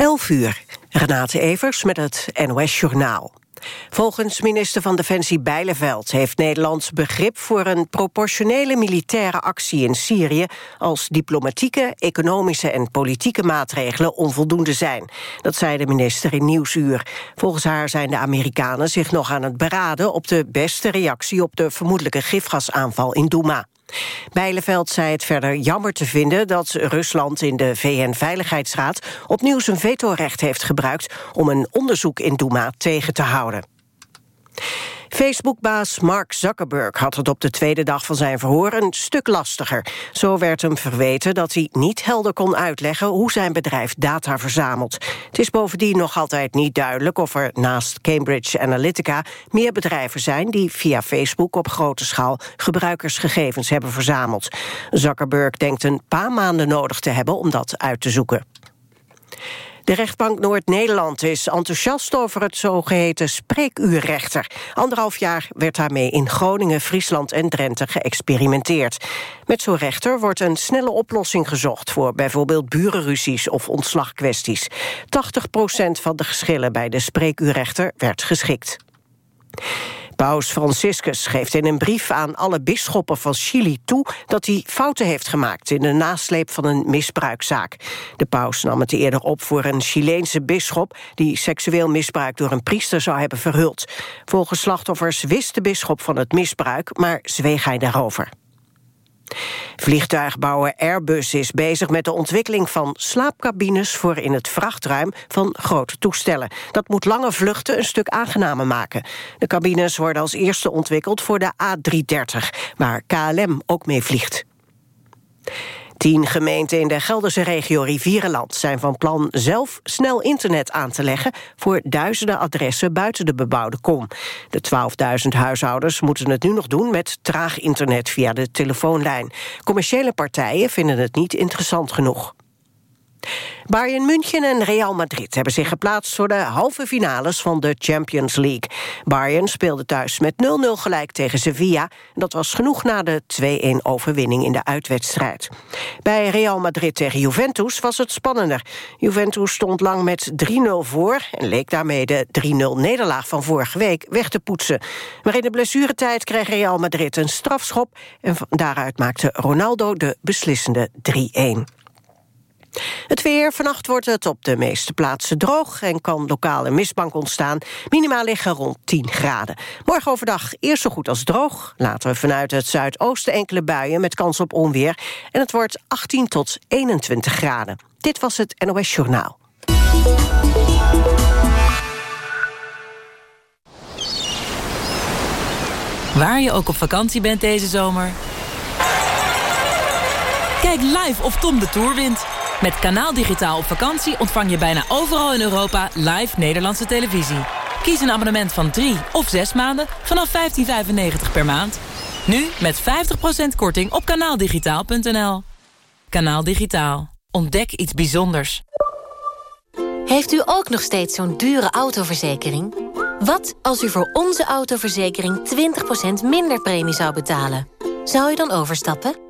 11 uur. Renate Evers met het NOS Journaal. Volgens minister van Defensie Bijleveld heeft Nederland begrip voor een proportionele militaire actie in Syrië als diplomatieke, economische en politieke maatregelen onvoldoende zijn. Dat zei de minister in Nieuwsuur. Volgens haar zijn de Amerikanen zich nog aan het beraden op de beste reactie op de vermoedelijke gifgasaanval in Douma. Bijleveld zei het verder jammer te vinden dat Rusland in de VN-veiligheidsraad opnieuw zijn vetorecht heeft gebruikt om een onderzoek in Douma tegen te houden. Facebook-baas Mark Zuckerberg had het op de tweede dag van zijn verhoor een stuk lastiger. Zo werd hem verweten dat hij niet helder kon uitleggen hoe zijn bedrijf data verzamelt. Het is bovendien nog altijd niet duidelijk of er naast Cambridge Analytica meer bedrijven zijn die via Facebook op grote schaal gebruikersgegevens hebben verzameld. Zuckerberg denkt een paar maanden nodig te hebben om dat uit te zoeken. De rechtbank Noord-Nederland is enthousiast over het zogeheten spreekuurrechter. Anderhalf jaar werd daarmee in Groningen, Friesland en Drenthe geëxperimenteerd. Met zo'n rechter wordt een snelle oplossing gezocht voor bijvoorbeeld burenruzies of ontslagkwesties. 80% van de geschillen bij de spreekuurrechter werd geschikt. Paus Franciscus geeft in een brief aan alle bisschoppen van Chili toe... dat hij fouten heeft gemaakt in de nasleep van een misbruikzaak. De paus nam het eerder op voor een Chileense bisschop... die seksueel misbruik door een priester zou hebben verhuld. Volgens slachtoffers wist de bisschop van het misbruik... maar zweeg hij daarover. Vliegtuigbouwer Airbus is bezig met de ontwikkeling van slaapcabines voor in het vrachtruim van grote toestellen. Dat moet lange vluchten een stuk aangenamer maken. De cabines worden als eerste ontwikkeld voor de A330, waar KLM ook mee vliegt. Tien gemeenten in de Gelderse regio Rivierenland zijn van plan zelf snel internet aan te leggen voor duizenden adressen buiten de bebouwde kom. De 12.000 huishoudens moeten het nu nog doen met traag internet via de telefoonlijn. Commerciële partijen vinden het niet interessant genoeg. Bayern München en Real Madrid hebben zich geplaatst voor de halve finales van de Champions League. Bayern speelde thuis met 0-0 gelijk tegen Sevilla. Dat was genoeg na de 2-1 overwinning in de uitwedstrijd. Bij Real Madrid tegen Juventus was het spannender. Juventus stond lang met 3-0 voor en leek daarmee de 3-0 nederlaag van vorige week weg te poetsen. Maar in de blessuretijd kreeg Real Madrid een strafschop en daaruit maakte Ronaldo de beslissende 3-1. Het weer. Vannacht wordt het op de meeste plaatsen droog... en kan lokale mistbank ontstaan. Minimaal liggen rond 10 graden. Morgen overdag eerst zo goed als droog. Later vanuit het zuidoosten enkele buien met kans op onweer. En het wordt 18 tot 21 graden. Dit was het NOS Journaal. Waar je ook op vakantie bent deze zomer... Kijk live of Tom de Tour wint... Met Kanaal Digitaal op vakantie ontvang je bijna overal in Europa live Nederlandse televisie. Kies een abonnement van 3 of 6 maanden vanaf 15,95 per maand. Nu met 50% korting op kanaaldigitaal.nl. Kanaal Digitaal. Ontdek iets bijzonders. Heeft u ook nog steeds zo'n dure autoverzekering? Wat als u voor onze autoverzekering 20% minder premie zou betalen? Zou u dan overstappen?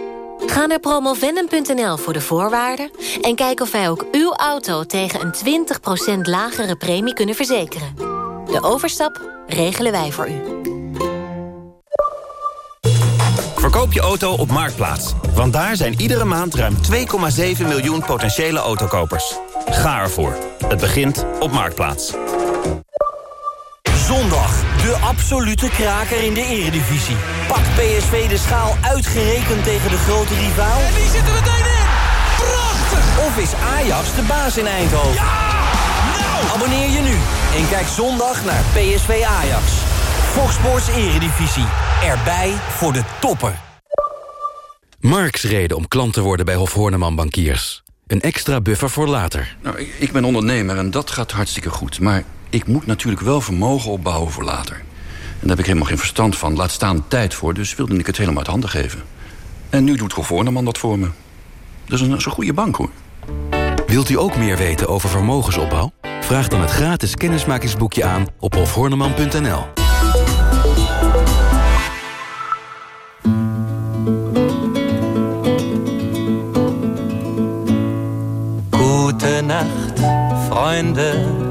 Ga naar promovendum.nl voor de voorwaarden... en kijk of wij ook uw auto tegen een 20% lagere premie kunnen verzekeren. De overstap regelen wij voor u. Verkoop je auto op Marktplaats. Want daar zijn iedere maand ruim 2,7 miljoen potentiële autokopers. Ga ervoor. Het begint op Marktplaats. Zondag, de absolute kraker in de eredivisie. Pak PSV de schaal uitgerekend tegen de grote rivaal? En die zitten meteen in! Prachtig! Of is Ajax de baas in Eindhoven? Ja! Nou! Abonneer je nu en kijk zondag naar PSV Ajax. Fox Sports Eredivisie. Erbij voor de toppen. Marks reden om klant te worden bij Hof Horneman Bankiers. Een extra buffer voor later. Nou, ik, ik ben ondernemer en dat gaat hartstikke goed. Maar ik moet natuurlijk wel vermogen opbouwen voor later. daar heb ik helemaal geen verstand van. Laat staan tijd voor, dus wilde ik het helemaal uit handen geven. En nu doet Hof dat voor me. Dat is een, een goede bank, hoor. Wilt u ook meer weten over vermogensopbouw? Vraag dan het gratis kennismakingsboekje aan op hofhorneman.nl. Gute Nacht, Freunde.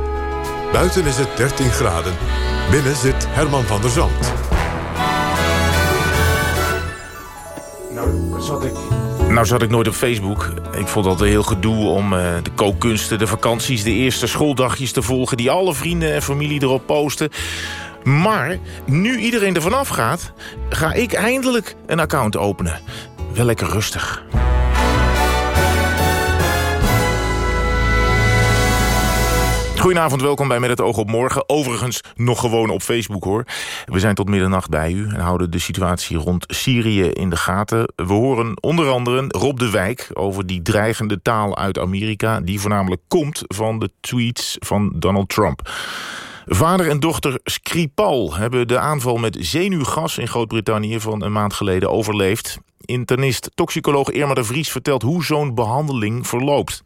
Buiten is het 13 graden. Binnen zit Herman van der Zand. Nou, zat ik... Nou zat ik nooit op Facebook. Ik vond dat een heel gedoe om uh, de kookkunsten, de vakanties... de eerste schooldagjes te volgen... die alle vrienden en familie erop posten. Maar nu iedereen er vanaf gaat... ga ik eindelijk een account openen. Wel lekker rustig. Goedenavond, welkom bij Met het oog op morgen. Overigens nog gewoon op Facebook hoor. We zijn tot middernacht bij u en houden de situatie rond Syrië in de gaten. We horen onder andere Rob de Wijk over die dreigende taal uit Amerika... die voornamelijk komt van de tweets van Donald Trump. Vader en dochter Skripal hebben de aanval met zenuwgas in Groot-Brittannië van een maand geleden overleefd. Internist toxicoloog Irma de Vries vertelt hoe zo'n behandeling verloopt.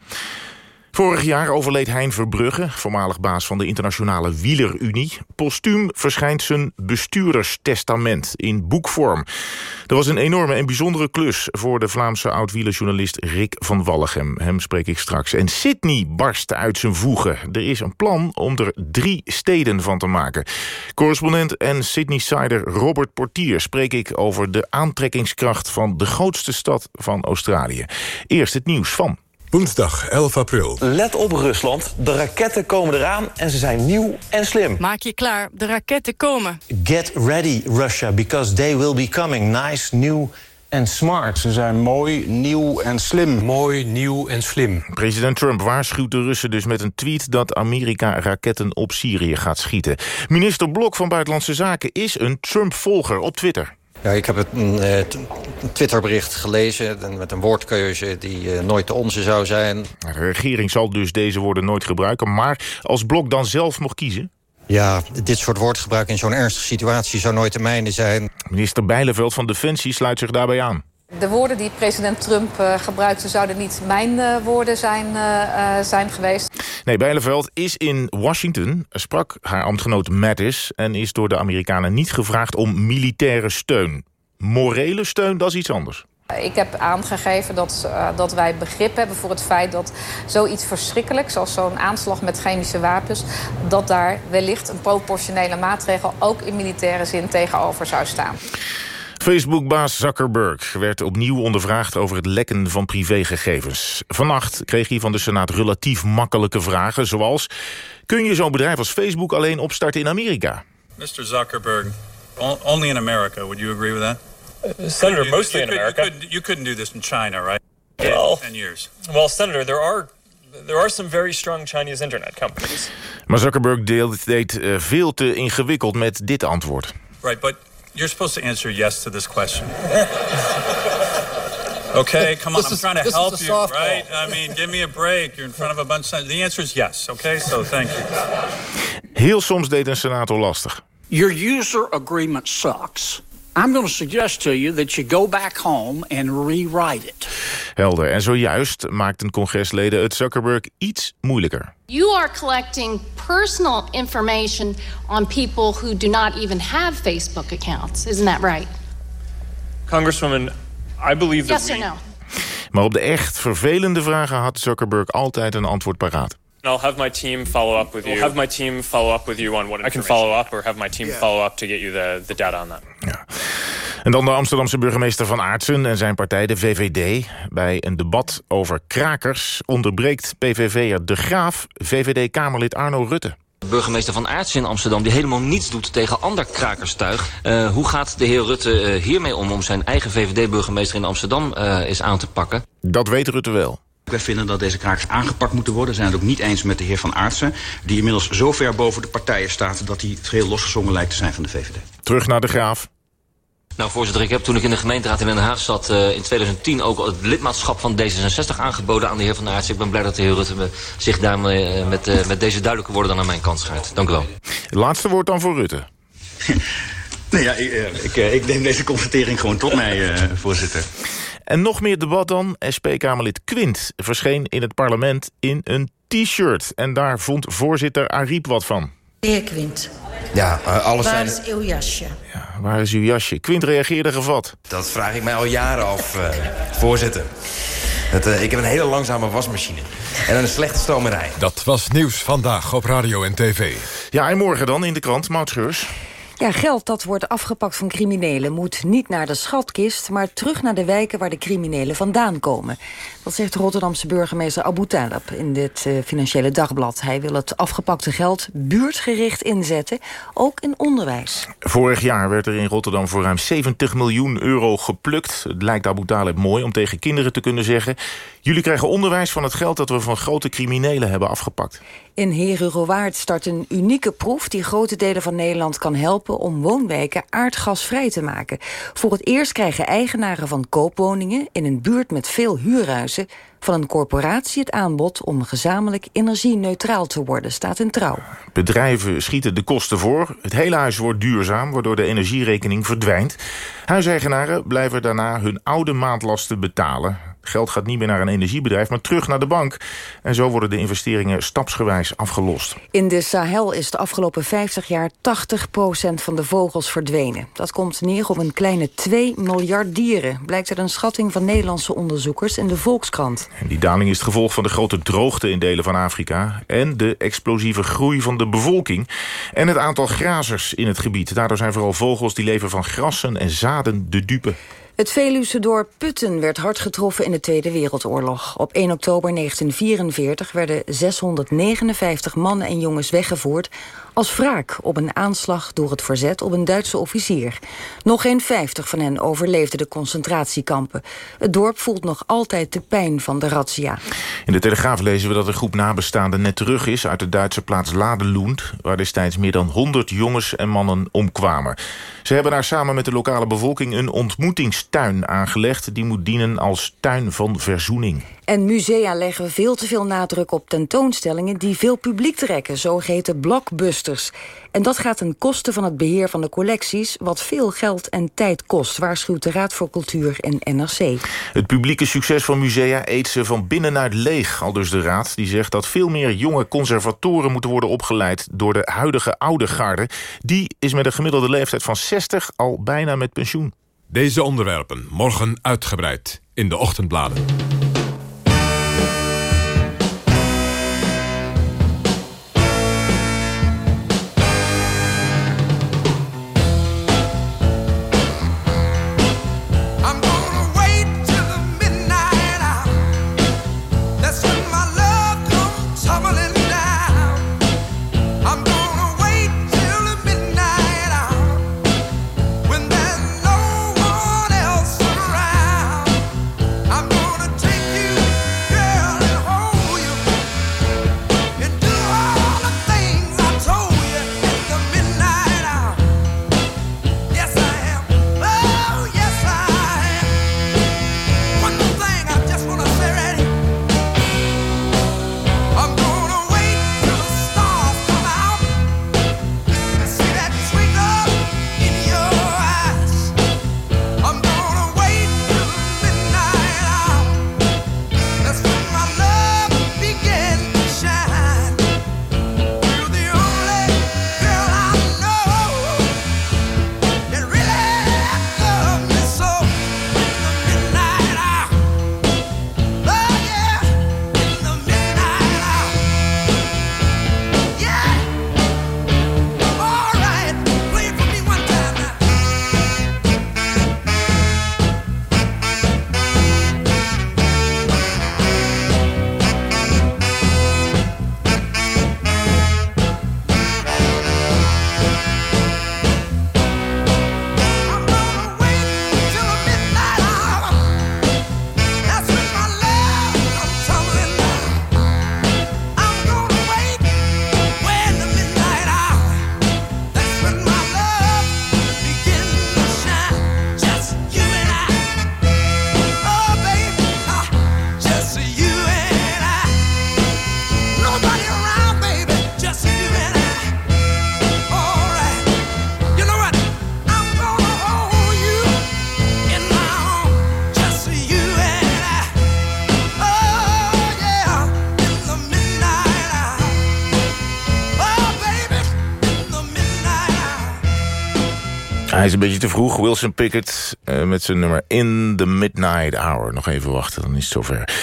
Vorig jaar overleed Hein Verbrugge, voormalig baas van de Internationale Wielerunie. Postuum verschijnt zijn bestuurderstestament in boekvorm. Dat was een enorme en bijzondere klus voor de Vlaamse oud-wielerjournalist Rick van Wallegem. Hem spreek ik straks. En Sydney barst uit zijn voegen. Er is een plan om er drie steden van te maken. Correspondent en Sydney-sider Robert Portier spreek ik over de aantrekkingskracht van de grootste stad van Australië. Eerst het nieuws van... Woensdag 11 april. Let op Rusland, de raketten komen eraan en ze zijn nieuw en slim. Maak je klaar, de raketten komen. Get ready Russia, because they will be coming. Nice, new en smart. Ze zijn mooi, nieuw en slim. Mooi, nieuw en slim. President Trump waarschuwt de Russen dus met een tweet... dat Amerika raketten op Syrië gaat schieten. Minister Blok van Buitenlandse Zaken is een Trump-volger op Twitter. Ja, ik heb een, uh, een Twitterbericht gelezen met een woordkeuze die uh, nooit de onze zou zijn. De regering zal dus deze woorden nooit gebruiken, maar als Blok dan zelf mocht kiezen? Ja, dit soort woordgebruik in zo'n ernstige situatie zou nooit de mijne zijn. Minister Bijleveld van Defensie sluit zich daarbij aan. De woorden die president Trump uh, gebruikte zouden niet mijn uh, woorden zijn, uh, zijn geweest. Nee, Bijleveld is in Washington, sprak haar ambtgenoot Mattis... en is door de Amerikanen niet gevraagd om militaire steun. Morele steun, dat is iets anders. Ik heb aangegeven dat, uh, dat wij begrip hebben voor het feit dat zoiets verschrikkelijks... als zo'n aanslag met chemische wapens... dat daar wellicht een proportionele maatregel ook in militaire zin tegenover zou staan. Facebook-baas Zuckerberg werd opnieuw ondervraagd over het lekken van privégegevens. Vannacht kreeg hij van de Senaat relatief makkelijke vragen, zoals... kun je zo'n bedrijf als Facebook alleen opstarten in Amerika? Mr. Zuckerberg, only in America, would you agree with that? Uh, Senator, you, mostly you, in America. You couldn't, you couldn't do this in China, right? Well, ten years. Well, Senator, there are there are some very strong Chinese internet companies. Maar Zuckerberg deed, deed uh, veel te ingewikkeld met dit antwoord. Right, but you're supposed to answer yes to this question. okay, come on, this I'm is, trying to help you, softball. right? I mean, give me a break. You're in front of a bunch of... The answer is yes, okay? So thank you. Heel soms deed een senator lastig. Your user agreement sucks. I'm going to suggest to you that you go back home and rewrite it. Helder. En zojuist maakten congresleden het Zuckerberg iets moeilijker. You are collecting personal information on people who do not even have Facebook accounts. Isn't that right? Congresswoman, I believe that yes or no? Maar op de echt vervelende vragen had Zuckerberg altijd een antwoord paraat. I'll have my team follow up with you. I'll have my team follow up with you on what I can follow up, or have my team follow up to get you the, the data on that. Ja. En dan de Amsterdamse burgemeester Van Aartsen en zijn partij, de VVD. Bij een debat over krakers onderbreekt PVV'er De Graaf VVD-Kamerlid Arno Rutte. Burgemeester Van Aertsen in Amsterdam... die helemaal niets doet tegen ander krakerstuig. Uh, hoe gaat de heer Rutte uh, hiermee om... om zijn eigen VVD-burgemeester in Amsterdam uh, eens aan te pakken? Dat weet Rutte wel. Wij vinden dat deze krakers aangepakt moeten worden. We zijn het ook niet eens met de heer Van Aartsen... die inmiddels zo ver boven de partijen staat... dat hij geheel losgezongen lijkt te zijn van de VVD. Terug naar de graaf. Nou, voorzitter, ik heb toen ik in de gemeenteraad in Den Haag zat... Uh, in 2010 ook het lidmaatschap van D66 aangeboden aan de heer Van Aertsen. Ik ben blij dat de heer Rutte zich daarmee uh, met, uh, met deze duidelijke woorden dan aan mijn kant schuift. Dank u wel. Laatste woord dan voor Rutte. nee, ja, ik, ik, ik, neem deze constatering gewoon tot mij, voorzitter. En nog meer debat dan. SP-Kamerlid Quint verscheen in het parlement in een t-shirt. En daar vond voorzitter Ariep wat van. De heer Quint. Ja, alles Waar zijn... is uw jasje? Ja, waar is uw jasje? Quint reageerde gevat. Dat vraag ik mij al jaren af, uh, voorzitter. Dat, uh, ik heb een hele langzame wasmachine. En een slechte stomerij. Dat was Nieuws Vandaag op Radio en TV. Ja, en morgen dan in de krant, Mautscheurs. Ja, geld dat wordt afgepakt van criminelen moet niet naar de schatkist... maar terug naar de wijken waar de criminelen vandaan komen. Dat zegt Rotterdamse burgemeester Abu Talib in dit uh, Financiële Dagblad. Hij wil het afgepakte geld buurtgericht inzetten, ook in onderwijs. Vorig jaar werd er in Rotterdam voor ruim 70 miljoen euro geplukt. Het lijkt Abu Talib mooi om tegen kinderen te kunnen zeggen... jullie krijgen onderwijs van het geld dat we van grote criminelen hebben afgepakt. In Herugowaard start een unieke proef die grote delen van Nederland kan helpen om woonwijken aardgasvrij te maken. Voor het eerst krijgen eigenaren van koopwoningen in een buurt met veel huurhuizen van een corporatie het aanbod om gezamenlijk energie-neutraal te worden, staat in trouw. Bedrijven schieten de kosten voor. Het hele huis wordt duurzaam, waardoor de energierekening verdwijnt. Huiseigenaren blijven daarna hun oude maandlasten betalen. Geld gaat niet meer naar een energiebedrijf, maar terug naar de bank. En zo worden de investeringen stapsgewijs afgelost. In de Sahel is de afgelopen 50 jaar 80% van de vogels verdwenen. Dat komt neer op een kleine 2 miljard dieren... blijkt uit een schatting van Nederlandse onderzoekers in de Volkskrant. En die daling is het gevolg van de grote droogte in delen van Afrika... en de explosieve groei van de bevolking... en het aantal grazers in het gebied. Daardoor zijn vooral vogels die leven van grassen en zaden de dupe. Het Veluwse dorp Putten werd hard getroffen in de Tweede Wereldoorlog. Op 1 oktober 1944 werden 659 mannen en jongens weggevoerd... als wraak op een aanslag door het verzet op een Duitse officier. Nog geen 50 van hen overleefden de concentratiekampen. Het dorp voelt nog altijd de pijn van de razzia. In de Telegraaf lezen we dat een groep nabestaanden net terug is... uit de Duitse plaats Ladeloend... waar destijds meer dan 100 jongens en mannen omkwamen. Ze hebben daar samen met de lokale bevolking een ontmoetingstuin aangelegd. Die moet dienen als tuin van verzoening. En musea leggen veel te veel nadruk op tentoonstellingen... die veel publiek trekken, zogeheten blockbusters. En dat gaat ten koste van het beheer van de collecties... wat veel geld en tijd kost, waarschuwt de Raad voor Cultuur en NRC. Het publieke succes van musea eet ze van binnenuit leeg, al dus de Raad. Die zegt dat veel meer jonge conservatoren moeten worden opgeleid... door de huidige oude garde. Die is met een gemiddelde leeftijd van 60 al bijna met pensioen. Deze onderwerpen morgen uitgebreid in de ochtendbladen. Een beetje te vroeg. Wilson Pickett uh, met zijn nummer In the Midnight Hour. Nog even wachten, dan is het zover.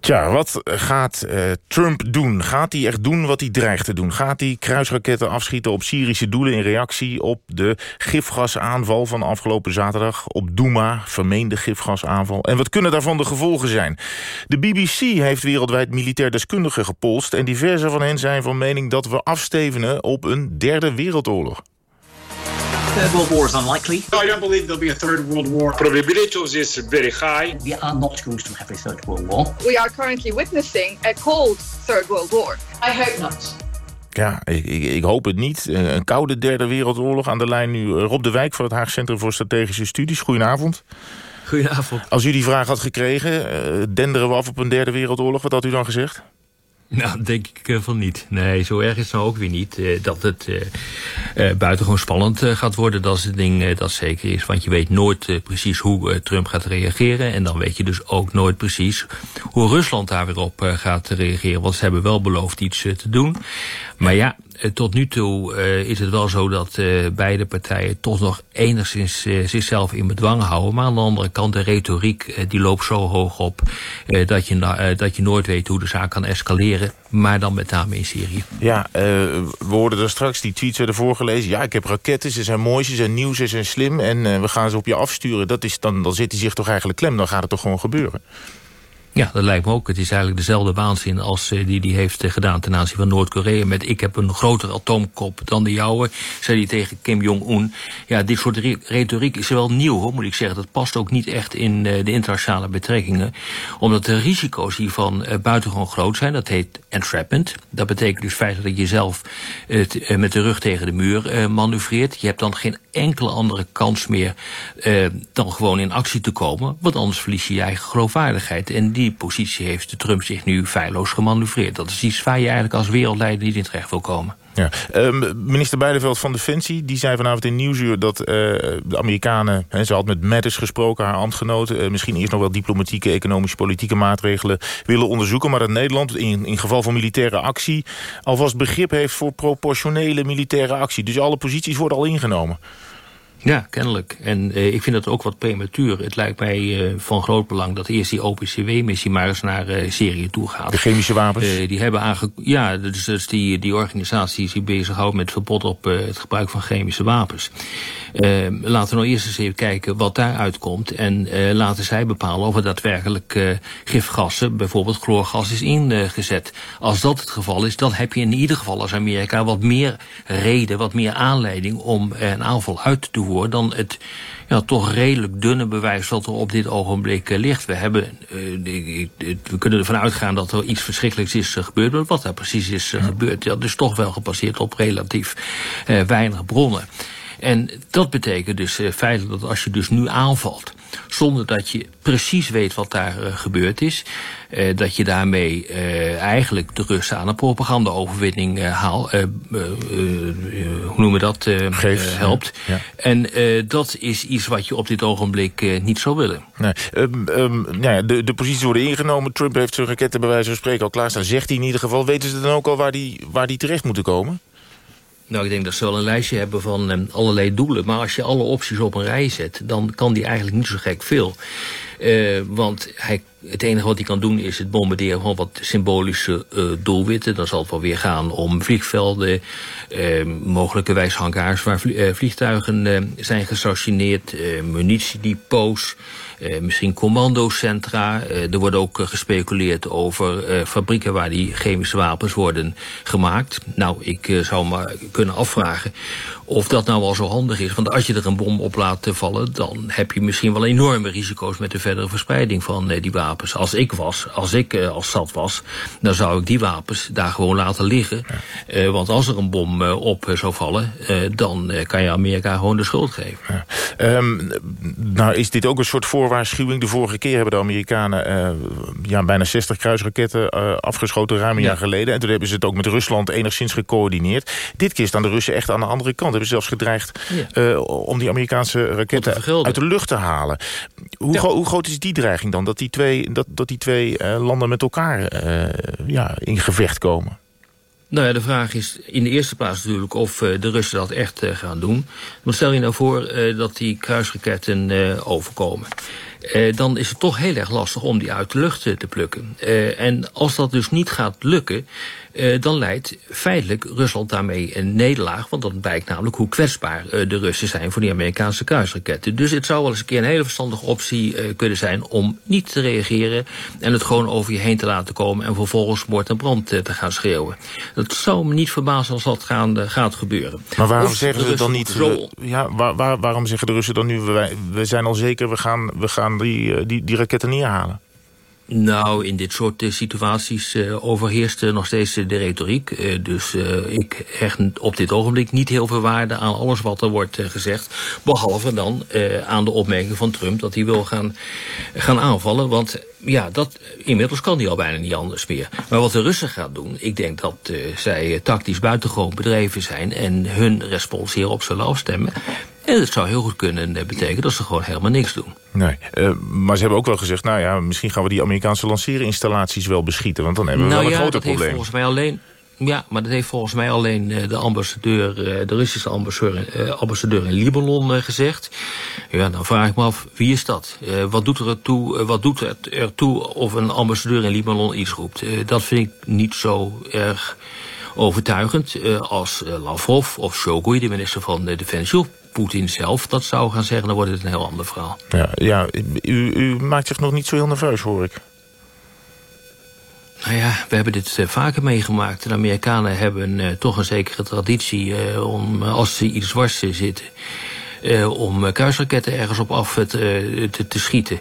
Tja, wat gaat uh, Trump doen? Gaat hij echt doen wat hij dreigt te doen? Gaat hij kruisraketten afschieten op Syrische doelen... in reactie op de gifgasaanval van afgelopen zaterdag... op Douma, vermeende gifgasaanval? En wat kunnen daarvan de gevolgen zijn? De BBC heeft wereldwijd militair deskundigen gepolst... en diverse van hen zijn van mening dat we afstevenen op een derde wereldoorlog. Third World War is unlikely. I don't believe there'll be a third world war. Probability of this is very high. We are not going to have a third world war. We are currently witnessing a cold third world war. I hope not. Ja, ik, ik, ik, hoop het niet. Een koude derde wereldoorlog. Aan de lijn nu Rob de Wijk van het Haag Centrum voor Strategische Studies. Goedenavond. Goedenavond. Als u die vraag had gekregen, uh, denderen we af op een derde wereldoorlog. Wat had u dan gezegd? Nou, denk ik uh, van niet. Nee, zo erg is het nou ook weer niet. Uh, dat het uh, buitengewoon spannend gaat worden, dat is het ding dat zeker is. Want je weet nooit precies hoe Trump gaat reageren. En dan weet je dus ook nooit precies hoe Rusland daar weer op gaat reageren. Want ze hebben wel beloofd iets te doen. Maar ja, tot nu toe uh, is het wel zo dat uh, beide partijen toch nog enigszins zichzelf in bedwang houden. Maar aan de andere kant, de retoriek die loopt zo hoog op dat, je, dat je nooit weet hoe de zaak kan escaleren. Maar dan met name in Syrië. Ja, we hoorden er straks, die tweets werden voorgelezen. Ja, ik heb raketten, ze zijn mooi, ze zijn nieuw, ze zijn slim. En we gaan ze op je afsturen. Dat is dan, dan zit hij zich toch eigenlijk klem, dan gaat het toch gewoon gebeuren. Ja, dat lijkt me ook. Het is eigenlijk dezelfde waanzin als uh, die die heeft uh, gedaan ten aanzien van Noord-Korea. Met ik heb een grotere atoomkop dan de jouwe, zei hij tegen Kim Jong-un. Ja, dit soort re retoriek is wel nieuw, hoor, moet ik zeggen. Dat past ook niet echt in uh, de internationale betrekkingen. Omdat de risico's hiervan buitengewoon groot zijn. Dat heet entrapment. Dat betekent dus feitelijk dat je zelf het met de rug tegen de muur manoeuvreert. Je hebt dan geen enkele andere kans meer dan gewoon in actie te komen. Want anders verlies je je eigen geloofwaardigheid. En die positie heeft de Trump zich nu feilloos gemanoeuvreerd. Dat is iets waar je eigenlijk als wereldleider niet in terecht wil komen. Ja. Um, minister Beideveld van Defensie die zei vanavond in Nieuwsuur... dat uh, de Amerikanen, he, ze had met Mattis gesproken, haar ambtgenoten... Uh, misschien eerst nog wel diplomatieke, economische, politieke maatregelen willen onderzoeken... maar dat Nederland in geval van militaire actie... alvast begrip heeft voor proportionele militaire actie. Dus alle posities worden al ingenomen. Ja, kennelijk. En uh, ik vind dat ook wat prematuur. Het lijkt mij uh, van groot belang dat eerst die OPCW-missie maar eens naar uh, Syrië toe gaat. De chemische wapens? die hebben aange ja, dus, dus die, die organisatie die zich bezighoudt met verbod op het gebruik van chemische wapens. laten we nou eerst eens even kijken wat daaruit komt. En laten zij bepalen of er daadwerkelijk gifgassen, bijvoorbeeld chloorgas, is ingezet. Als dat het geval is, dan heb je in ieder geval als Amerika wat meer reden, wat meer aanleiding om een aanval uit te doen dan het ja, toch redelijk dunne bewijs dat er op dit ogenblik uh, ligt. We, hebben, uh, we kunnen ervan uitgaan dat er iets verschrikkelijks is uh, gebeurd. Maar wat daar precies is gebeurd, dat is toch wel gebaseerd op relatief weinig bronnen. En dat betekent dus feitelijk dat als je dus nu aanvalt zonder dat je precies weet wat daar uh, gebeurd is. Uh, dat je daarmee uh, eigenlijk de Russen aan een propaganda-overwinning haalt. hoe noemen we dat? Geeft, helpt. Ja. En dat is iets wat je op dit ogenblik niet zou willen. Nee. Um, um, ja, de, de posities worden ingenomen. Trump heeft zijn raketten bij wijze van spreken al klaarstaan. Zegt hij in ieder geval. Weten ze dan ook al waar die, waar die terecht moeten komen? Nou, ik denk dat ze wel een lijstje hebben van um, allerlei doelen. Maar als je alle opties op een rij zet, dan kan die eigenlijk niet zo gek veel. Uh, want hij, het enige wat hij kan doen is het bombarderen van wat symbolische uh, doelwitten. Dan zal het wel weer gaan om vliegvelden, uh, mogelijke wijshangars waar vliegtuigen zijn gestationeerd, munitiedepots. Uh, misschien commandocentra. Uh, er wordt ook uh, gespeculeerd over fabrieken waar die chemische wapens worden gemaakt. Nou, ik zou maar kunnen afvragen of dat nou wel zo handig is. Want als je er een bom op laat vallen, dan heb je misschien wel enorme risico's met de verdere verspreiding van die wapens. Als ik was, als ik als stad was, dan zou ik die wapens daar gewoon laten liggen. Ja. want als er een bom op zou vallen, dan kan je Amerika gewoon de schuld geven. Ja. Um, nou is dit ook een soort voor waarschuwing. De vorige keer hebben de Amerikanen uh, ja, bijna 60 kruisraketten afgeschoten, ruim een ja. jaar geleden. En toen hebben ze het ook met Rusland enigszins gecoördineerd. Dit keer staan de Russen echt aan de andere kant. Hebben ze zelfs gedreigd ja. uh, om die Amerikaanse raketten uit de lucht te halen. Hoe, ja. hoe, groot is die dreiging dan? Dat die twee, dat, dat die twee landen met elkaar ja, in gevecht komen? Nou ja, de vraag is in de eerste plaats natuurlijk of de Russen dat echt gaan doen. Maar stel je nou voor dat die kruisraketten overkomen. Dan is het toch heel erg lastig om die uit de lucht te plukken. en als dat dus niet gaat lukken, uh, dan leidt feitelijk Rusland daarmee een nederlaag. Want dan blijkt namelijk hoe kwetsbaar de Russen zijn voor die Amerikaanse kruisraketten. Dus het zou wel eens een keer een hele verstandige optie kunnen zijn om niet te reageren en het gewoon over je heen te laten komen en vervolgens moord en brand te gaan schreeuwen. Dat zou me niet verbazen als dat gaan, gaat gebeuren. Maar waarom zeggen ze dan niet? Zo... ja, waar, waar, waarom zeggen de Russen dan nu? We, we zijn al zeker, we gaan, we gaan die, die, die raketten neerhalen? Nou, in dit soort uh, situaties uh, overheerst nog steeds de retoriek. dus ik hecht op dit ogenblik niet heel veel waarde aan alles wat er wordt gezegd. Behalve dan aan de opmerking van Trump dat hij wil gaan, gaan aanvallen. Want ja, dat, inmiddels kan hij al bijna niet anders meer. Maar wat de Russen gaan doen, ik denk dat zij tactisch buitengewoon bedreven zijn... en hun respons hierop zullen afstemmen. En dat zou heel goed kunnen betekenen dat ze gewoon helemaal niks doen. Nee, uh, maar ze hebben ook wel gezegd... nou ja, misschien gaan we die Amerikaanse lanceerinstallaties wel beschieten... want dan hebben we nou wel ja, een groter dat probleem. Heeft volgens mij alleen, ja, maar dat heeft volgens mij alleen de ambassadeur... de Russische ambassadeur, ambassadeur in Libanon gezegd. Ja, dan vraag ik me af, wie is dat? wat doet, er toe, wat doet het ertoe of een ambassadeur in Libanon iets roept? dat vind ik niet zo erg overtuigend als Lavrov of Shogun, de minister van Defensie... Poetin zelf dat zou gaan zeggen, dan wordt het een heel ander verhaal. Ja, ja u, u maakt zich nog niet zo heel nerveus, hoor ik. Nou ja, we hebben dit vaker meegemaakt. De Amerikanen hebben uh, toch een zekere traditie uh, om, als ze iets dwars zitten... om kruisraketten ergens op af te, te, te schieten.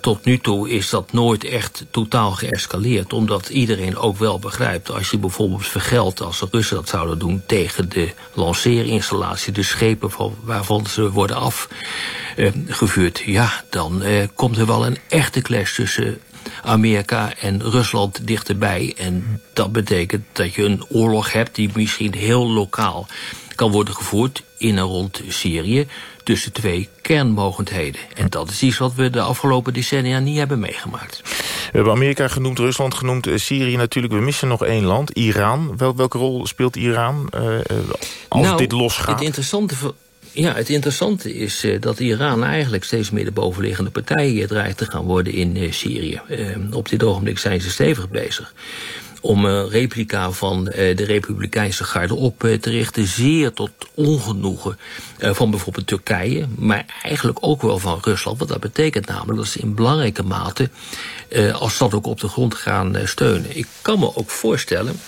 Tot nu toe is dat nooit echt totaal geëscaleerd. Omdat iedereen ook wel begrijpt... als je bijvoorbeeld vergeldt, als de Russen dat zouden doen... tegen de lanceerinstallatie, de schepen van, waarvan ze worden afgevuurd... Ja, dan komt er wel een echte clash tussen Amerika en Rusland dichterbij. En dat betekent dat je een oorlog hebt die misschien heel lokaal kan worden gevoerd in en rond Syrië tussen twee kernmogendheden. En dat is iets wat we de afgelopen decennia niet hebben meegemaakt. We hebben Amerika genoemd, Rusland genoemd, uh, Syrië natuurlijk. We missen nog één land, Iran. Wel, welke rol speelt Iran uh, als nou, dit losgaat? Het interessante, ja, het interessante is uh, dat Iran eigenlijk steeds meer de bovenliggende partij dreigt te gaan worden in Syrië. op dit ogenblik zijn ze stevig bezig om een replica van de Republikeinse garde op te richten. Zeer tot ongenoegen van bijvoorbeeld Turkije, maar eigenlijk ook wel van Rusland. Want dat betekent namelijk dat ze in belangrijke mate als dat ook op de grond gaan steunen. Ik kan me ook voorstellen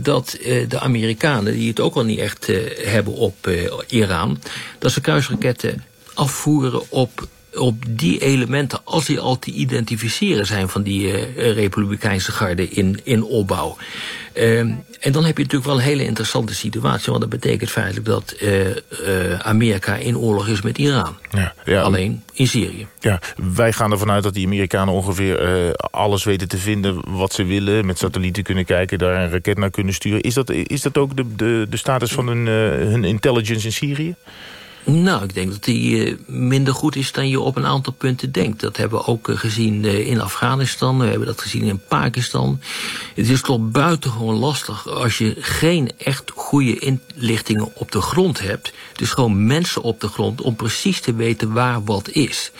dat de Amerikanen, die het ook al niet echt hebben op Iran, dat ze kruisraketten afvoeren op op die elementen, als die al te identificeren zijn van die uh, republikeinse garde in, in opbouw. Uh, en dan heb je natuurlijk wel een hele interessante situatie, want dat betekent feitelijk dat uh, Amerika in oorlog is met Iran. Ja, ja. Alleen in Syrië. Ja, wij gaan ervan uit dat die Amerikanen ongeveer alles weten te vinden wat ze willen. Met satellieten kunnen kijken, daar een raket naar kunnen sturen. Is dat, is dat ook de, de, de status van hun, hun intelligence in Syrië? Nou, ik denk dat die uh, minder goed is dan je op een aantal punten denkt. Dat hebben we ook uh, gezien uh, in Afghanistan, we hebben dat gezien in Pakistan. Het is toch buitengewoon lastig als je geen echt goede inlichtingen op de grond hebt. Dus gewoon mensen op de grond om precies te weten waar wat is.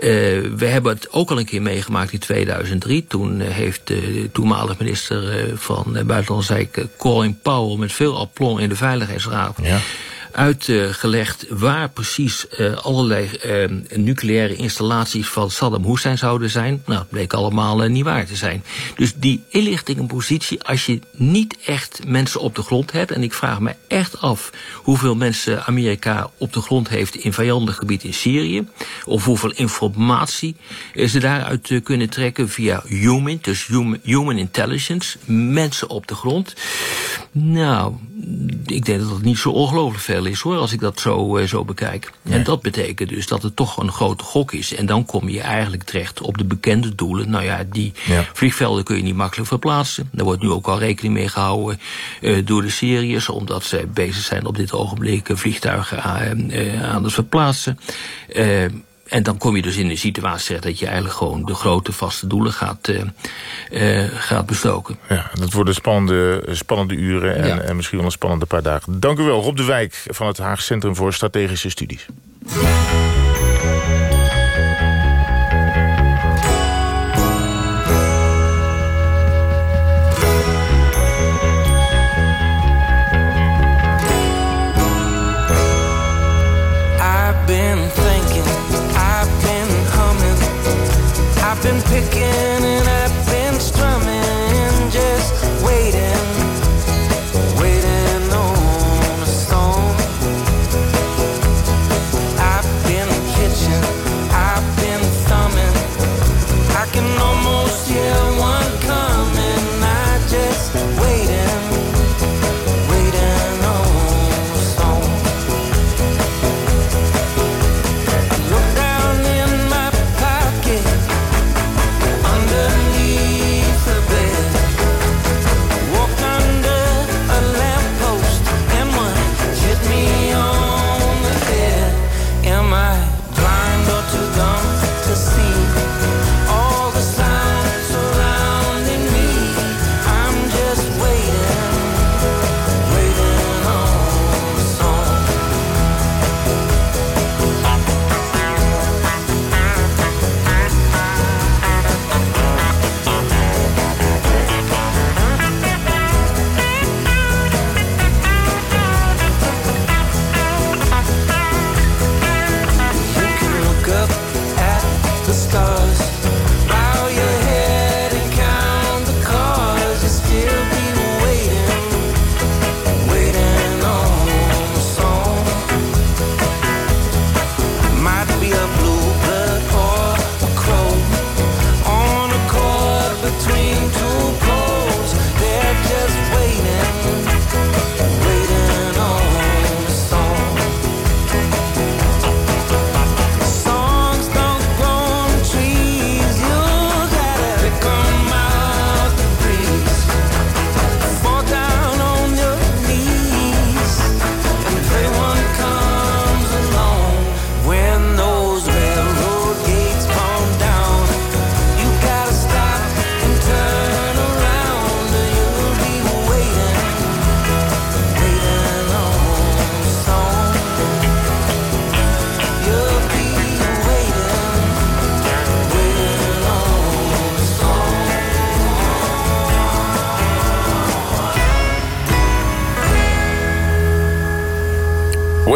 we hebben het ook al een keer meegemaakt in 2003. Toen heeft de toenmalig minister van Buitenlandse Zaken Colin Powell met veel aplomb in de Veiligheidsraad... Ja uitgelegd waar precies uh, allerlei uh, nucleaire installaties van Saddam Hussein zouden zijn. Nou, dat bleek allemaal uh, niet waar te zijn. Dus die inlichtingenpositie, als je niet echt mensen op de grond hebt... en ik vraag me echt af hoeveel mensen Amerika op de grond heeft... in vijandig gebied in Syrië... of hoeveel informatie ze daaruit kunnen trekken via human, dus human, human intelligence... mensen op de grond. Nou, ik denk dat dat niet zo ongelooflijk veel is hoor, als ik dat zo, uh, zo bekijk. Nee. En dat betekent dus dat het toch een grote gok is. En dan kom je eigenlijk terecht op de bekende doelen. Nou ja, die ja. vliegvelden kun je niet makkelijk verplaatsen. Daar wordt nu ook al rekening mee gehouden uh, door de Syriërs, omdat ze bezig zijn op dit ogenblik vliegtuigen aan, uh, aan het verplaatsen. En dan kom je dus in een situatie terecht dat je eigenlijk gewoon de grote vaste doelen gaat, uh, uh, gaat bestoken. Ja, dat worden spannende, spannende uren en, Ja. en misschien wel een spannende paar dagen. Dank u wel, Rob de Wijk van het Haag Centrum voor Strategische Studies. again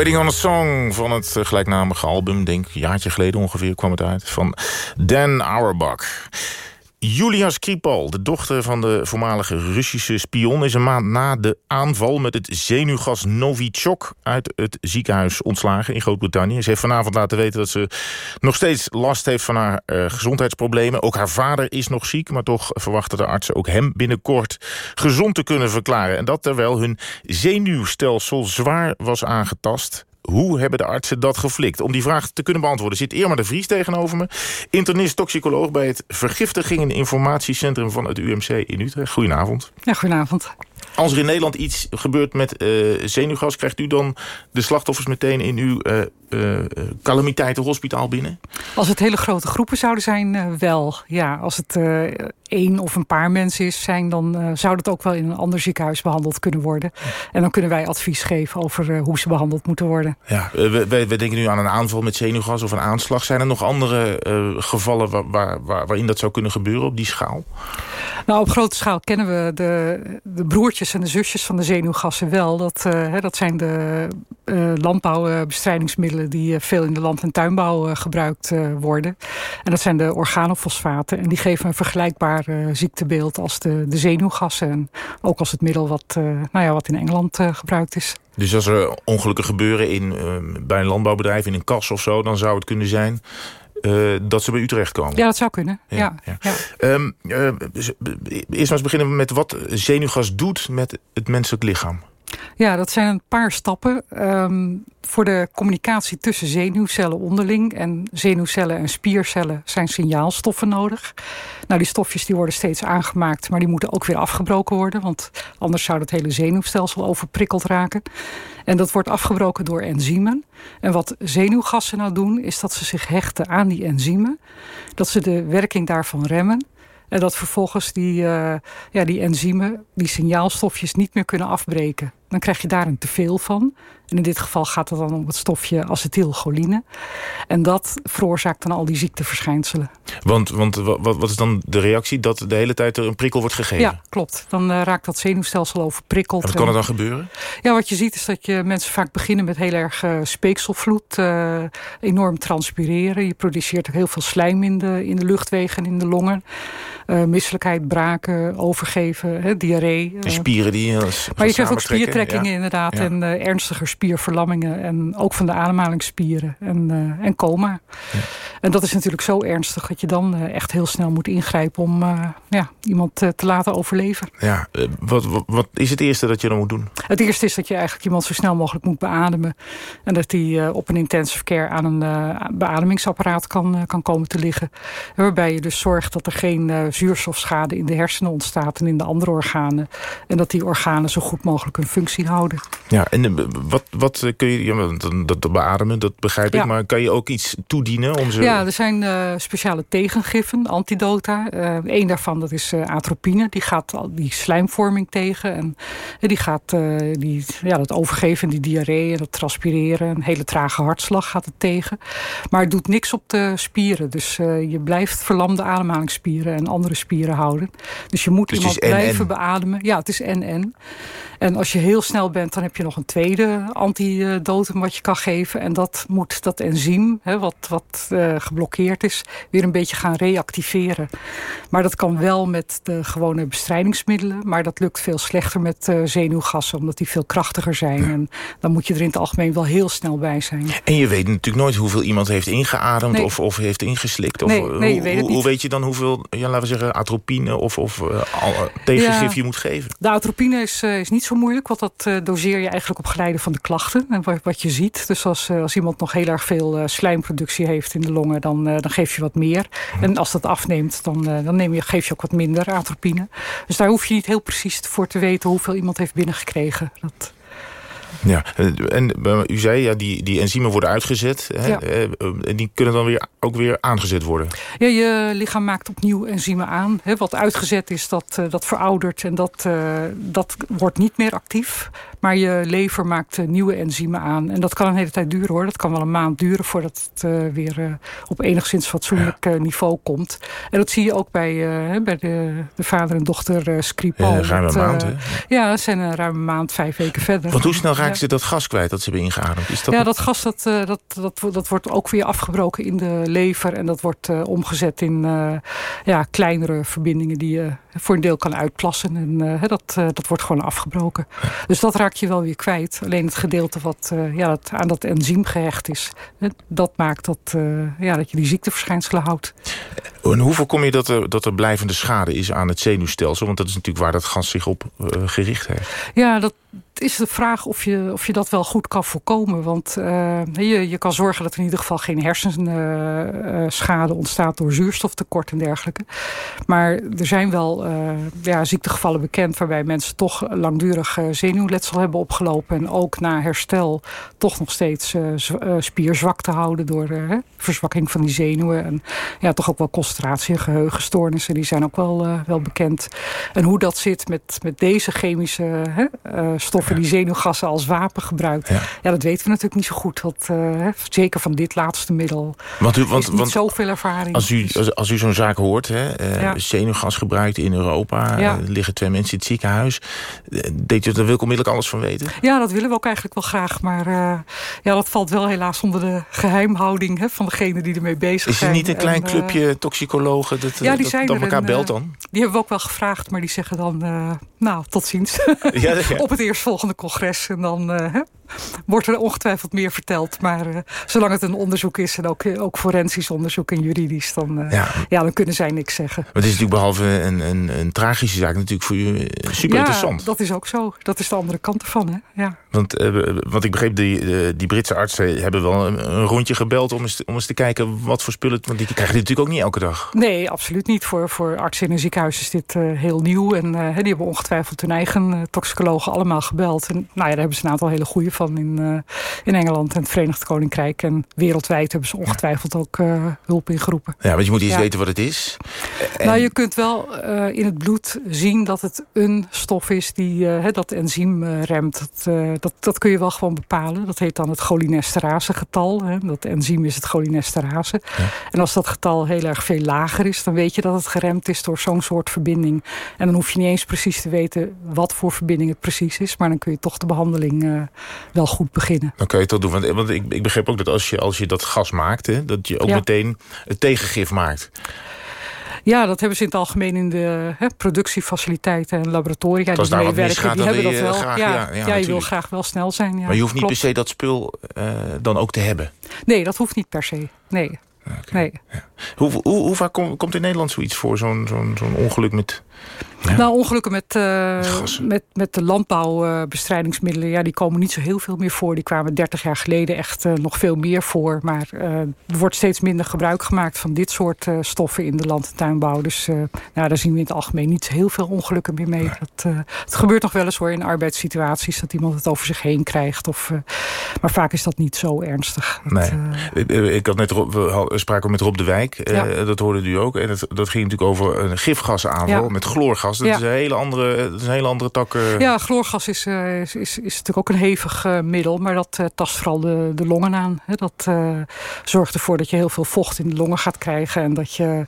Waiting on a Song van het eh, gelijknamige album, denk een jaartje geleden ongeveer kwam het uit, van Dan Auerbach. Julia Skripal, de dochter van de voormalige Russische spion... is een maand na de aanval met het zenuwgas Novichok... uit het ziekenhuis ontslagen in Groot-Brittannië. Ze heeft vanavond laten weten dat ze nog steeds last heeft van haar eh, gezondheidsproblemen. Ook haar vader is nog ziek, maar toch verwachten de artsen... ook hem binnenkort gezond te kunnen verklaren. En dat terwijl hun zenuwstelsel zwaar was aangetast... Hoe hebben de artsen dat geflikt? Om die vraag te kunnen beantwoorden zit Irma de Vries tegenover me. Internist toxicoloog bij het Vergiftiging en Informatiecentrum van het UMC in Utrecht. Goedenavond. Ja, goedenavond. Als er in Nederland iets gebeurt met eh, zenuwgas... krijgt u dan de slachtoffers meteen in uw eh eh, calamiteitenhospitaal binnen? Als het hele grote groepen zouden zijn, wel. Ja, als het één of een paar mensen is, zijn, dan eh, zou dat ook wel in een ander ziekenhuis behandeld kunnen worden. En dan kunnen wij advies geven over eh, hoe ze behandeld moeten worden. Ja, we, we, we denken nu aan een aanval met zenuwgas of een aanslag. Zijn er nog andere eh, gevallen waar, waar, waar- waarin dat zou kunnen gebeuren op die schaal? Nou, op grote schaal kennen we de, de broertjes en de zusjes van de zenuwgassen wel. Dat, eh, hè, dat zijn de eh, landbouwbestrijdingsmiddelen die eh, veel in de land- en tuinbouw eh, gebruikt worden. En dat zijn de organofosfaten. En die geven een vergelijkbaar ziektebeeld als de, de zenuwgassen. En ook als het middel wat, nou ja, wat in Engeland gebruikt is. Dus als er ongelukken gebeuren in, bij een landbouwbedrijf, in een kas of zo... dan zou het kunnen zijn dat ze bij u terechtkomen. Ja, dat zou kunnen. Ja, ja. ja. Ehm, eh, eerst maar eens beginnen we met wat zenuwgas doet met het menselijk lichaam. Ja, dat zijn een paar stappen. Ehm, voor de communicatie tussen zenuwcellen onderling... en zenuwcellen en spiercellen zijn signaalstoffen nodig. Nou, die stofjes die worden steeds aangemaakt... maar die moeten ook weer afgebroken worden... want anders zou het hele zenuwstelsel overprikkeld raken. En dat wordt afgebroken door enzymen. En wat zenuwgassen nou doen... is dat ze zich hechten aan die enzymen. Dat ze de werking daarvan remmen... En dat vervolgens die, uh, ja, die enzymen, die signaalstofjes niet meer kunnen afbreken. Dan krijg je daar een teveel van. En in dit geval gaat het dan om het stofje acetylcholine. En dat veroorzaakt dan al die ziekteverschijnselen. Want, want wat, wat is dan de reactie? Dat de hele tijd er een prikkel wordt gegeven? Ja, klopt. Dan uh, raakt dat zenuwstelsel overprikkeld. En wat kan er dan gebeuren? Ja, wat je ziet is dat je mensen vaak beginnen met heel erg uh, speekselvloed. Uh, enorm transpireren. Je produceert ook heel veel slijm in de, in de luchtwegen en in de longen. misselijkheid, braken, overgeven, hè, diarree. En spieren die Maar je krijgt ook spiertrekkingen ja. inderdaad. Ja. En ernstiger spierverlammingen. En ook van de ademhalingsspieren. En, uh, en coma. Ja. En dat is natuurlijk zo ernstig dat je dan uh, echt heel snel moet ingrijpen om uh, ja, iemand te laten overleven. Ja, wat, wat, wat, is het eerste dat je dan moet doen? Het eerste is dat je eigenlijk iemand zo snel mogelijk moet beademen. En dat die op een intensive care aan een beademingsapparaat kan, kan komen te liggen. Waarbij je dus zorgt dat er geen zuurstofschade in de hersenen ontstaat en in de andere organen. En dat die organen zo goed mogelijk hun functie houden. Ja, en wat, wat kun je, ja, dat, dat beademen, dat begrijp ik, maar kan je ook iets toedienen? Om ze... Ja, er zijn uh, speciale tegengiffen, antidota. Uh, een daarvan dat is uh, atropine, die gaat die slijmvorming tegen. En die gaat die, ja, dat overgeven, die diarree en dat transpireren. Een hele trage hartslag gaat het tegen. Maar het doet niks op de spieren. Dus je blijft verlamde ademhalingsspieren en andere spieren houden. Dus je moet dus iemand blijven beademen. Ja, het is NN. En als je heel snel bent, dan heb je nog een tweede antidotum wat je kan geven. En dat moet dat enzym, hè, wat, wat uh, geblokkeerd is, weer een beetje gaan reactiveren. Maar dat kan wel met de gewone bestrijdingsmiddelen. Maar dat lukt veel slechter met uh, zenuwgassen, omdat die veel krachtiger zijn. Ja. En dan moet je er in het algemeen wel heel snel bij zijn. En je weet natuurlijk nooit hoeveel iemand heeft ingeademd nee. of, of heeft ingeslikt. Of, nee, weet het hoe, hoe weet je dan hoeveel, ja, laten we zeggen, atropine of, of uh, tegengif ja, je moet geven? De atropine is, is niet zo moeilijk, want dat uh, doseer je eigenlijk op geleide van de klachten. En wat, wat je ziet, dus als, uh, als iemand nog heel erg veel slijmproductie heeft in de longen, dan, dan geef je wat meer. Mm. En als dat afneemt, dan, dan neem je, geef je ook wat minder atropine. Dus daar hoef je niet heel precies voor te weten hoeveel iemand heeft binnengekregen. Dat... Ja, en u zei, ja, die, die enzymen worden uitgezet. Hè, ja. En die kunnen dan weer, ook weer aangezet worden. Ja, je lichaam maakt opnieuw enzymen aan. Hè. Wat uitgezet is, dat, dat veroudert en dat, dat wordt niet meer actief. Maar je lever maakt nieuwe enzymen aan. En dat kan een hele tijd duren hoor. Dat kan wel een maand duren voordat het uh, weer uh, op enigszins fatsoenlijk uh, niveau komt. En dat zie je ook bij, bij de, de, vader en dochter Skripal. Ja, ruim een maand hè? Ja, ze zijn een ruime maand, vijf weken verder. Want hoe snel raken ze dat gas kwijt dat ze hebben ingeademd? Is dat ja, dat gas dat, dat, dat, dat wordt ook weer afgebroken in de lever. En dat wordt omgezet in ja, kleinere verbindingen die je voor een deel kan uitplassen. En dat, dat wordt gewoon afgebroken. Dus dat raakt je wel weer kwijt. Alleen het gedeelte wat uh, ja, dat aan dat enzym gehecht is... dat maakt dat, ja, dat je die ziekteverschijnselen houdt. En hoe voorkom je dat er, dat er blijvende schade is aan het zenuwstelsel? Want dat is natuurlijk waar dat gas zich op gericht heeft. Ja, dat is de vraag of je, of je dat wel goed kan voorkomen. Want je, je kan zorgen dat er in ieder geval geen hersenschade ontstaat... door zuurstoftekort en dergelijke. Maar er zijn wel ja, ziektegevallen bekend... waarbij mensen toch langdurig zenuwletsel hebben opgelopen... en ook na herstel toch nog steeds uh, spierzwakte houden... door verzwakking van die zenuwen. En ja, toch ook wel concentratie- en geheugenstoornissen. Die zijn ook wel, wel bekend. En hoe dat zit met, met deze chemische stoffen... die zenuwgassen als wapen gebruikt... Ja. ja. dat weten we natuurlijk niet zo goed. Dat, zeker van dit laatste middel want u, want, want, zoveel ervaring. Als u, als, als u zo'n zaak hoort, hè, ja. zenuwgas gebruikt in Europa... Ja. liggen twee mensen in het ziekenhuis... deed u er wil ik onmiddellijk alles van weten? Ja, dat willen we ook eigenlijk wel graag. Maar ja, dat valt wel helaas onder de geheimhouding hè, van degene die ermee bezig zijn. Is er niet een klein en, clubje toxicologen dat, ja, die dat, zijn dat elkaar belt dan? Die hebben we ook wel gevraagd, maar die zeggen dan... Nou, tot ziens. Ja, ja. Op het eerstvolgende congres. En dan wordt er ongetwijfeld meer verteld. Maar uh, zolang het een onderzoek is en ook, ook forensisch onderzoek en juridisch... dan, uh, ja. ja. dan kunnen zij niks zeggen. Maar het is natuurlijk behalve een, een, een tragische zaak natuurlijk voor u super interessant. Ja, dat is ook zo. Dat is de andere kant ervan, hè. Ja. Want, uh, want ik begreep, die, die Britse artsen hebben wel een, een, rondje gebeld... Om eens, om eens te kijken wat voor spullen... Want die krijgen dit natuurlijk ook niet elke dag. Nee, absoluut niet. Voor, voor artsen in een ziekenhuis is dit heel nieuw. En die hebben ongetwijfeld hun eigen toxicologen allemaal gebeld. En nou ja, daar hebben ze een aantal hele goede van in, uh, in Engeland en het Verenigd Koninkrijk. En wereldwijd hebben ze ongetwijfeld ook uh, hulp ingeroepen. Ja, want je moet eens ja. weten wat het is. En... Nou, je kunt wel uh, in het bloed zien dat het een stof is die dat enzym remt. Dat, dat, dat, kun je wel gewoon bepalen. Dat heet dan het cholinesterase getal. Hè. Dat enzym is het cholinesterase. Ja. En als dat getal heel erg veel lager is, dan weet je dat het geremd is door zo'n soort verbinding. En dan hoef je niet eens precies te weten wat voor verbinding het precies is. Maar dan kun je toch de behandeling uh, wel goed beginnen. Dan kun je toch doen. Want, want ik, ik begreep ook dat als je, als je dat gas maakt... Hè, dat je ook ja. meteen het tegengif maakt. Ja, dat hebben ze in het algemeen in de hè, productiefaciliteiten en laboratoria die werken. Die hebben dat wel. Graag, ja, ja, ja, ja, je wil graag wel snel zijn. Ja. Maar je hoeft niet Klopt. per se dat spul uh, dan ook te hebben? Nee, dat hoeft niet per se. Nee. Okay. nee. Hoe, hoe, hoe, vaak kom, komt in Nederland zoiets voor, zo'n zo'n zo'n ongeluk met... Ja. Nou, ongelukken met, uh, met, met de landbouwbestrijdingsmiddelen... Uh, ja, die komen niet zo heel veel meer voor. Die kwamen 30 jaar geleden echt uh, nog veel meer voor. Maar er wordt steeds minder gebruik gemaakt van dit soort stoffen... in de land- en tuinbouw. Dus nou, daar zien we in het algemeen niet heel veel ongelukken meer mee. Nee. Dat, het gebeurt nog wel eens hoor in arbeidssituaties... dat iemand het over zich heen krijgt. Of, maar vaak is dat niet zo ernstig. Nee. Dat, ik had net, we spraken met Rob de Wijk. Ja. dat hoorde u ook. En dat ging natuurlijk over een gifgasaanval ja. met chloorgas. Dat, ja. is een hele andere, dat is een hele andere tak. Uh... Ja, chloorgas is, uh, is, is, is, natuurlijk ook een hevig uh, middel. Maar dat tast vooral de, de longen aan. Hè. Dat zorgt ervoor dat je heel veel vocht in de longen gaat krijgen. En dat je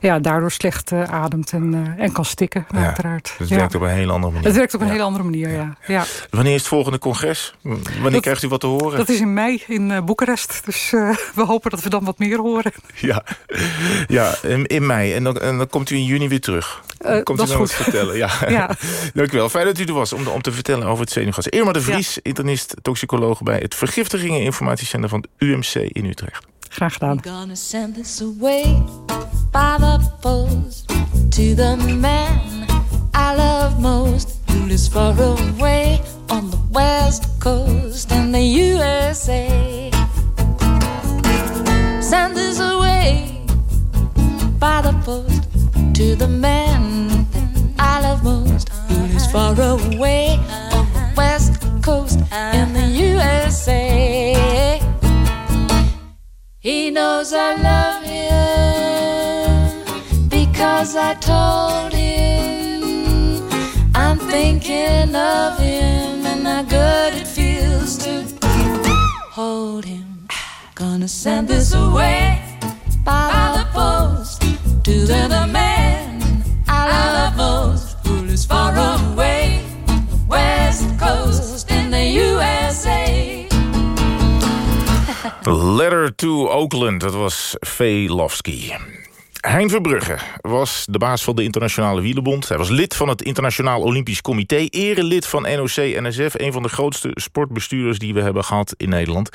ja, daardoor slecht ademt en, en kan stikken, ja, uiteraard. Dus het werkt op een hele andere manier. Het werkt op een hele andere manier, ja. ja. Wanneer is het volgende congres? Wanneer dat, krijgt u wat te horen? Dat is in mei in Boekarest. Dus we hopen dat we dan wat meer horen. Ja, ja in, in mei. En dan, en dan komt u in juni weer terug. Uh, Komt dat u nog goed. wat vertellen? Ja. ja. Dank u wel. Fijn dat u er was om, om te vertellen over het zenuwgas. Irma de Vries, ja. internist, toxicoloog bij het Vergiftigingen Informatiecentrum van het UMC in Utrecht. Graag gedaan. Gonna send this away by the post to the man I love most who lives far away on the west coast in the USA. Send this away by the post to the man I love most who lives far away on the west coast in the USA. He knows I love him because I told him I'm thinking of him and how good it feels to hold him. Gonna send this away by the post to the man far away west coast in the USA. Letter to Oakland, dat was Velofsky. Hein Verbrugge was de baas van de Internationale Wielenbond. Hij was lid van het Internationaal Olympisch Comité. Erelid van NOC-NSF. Een van de grootste sportbestuurders die we hebben gehad in Nederland.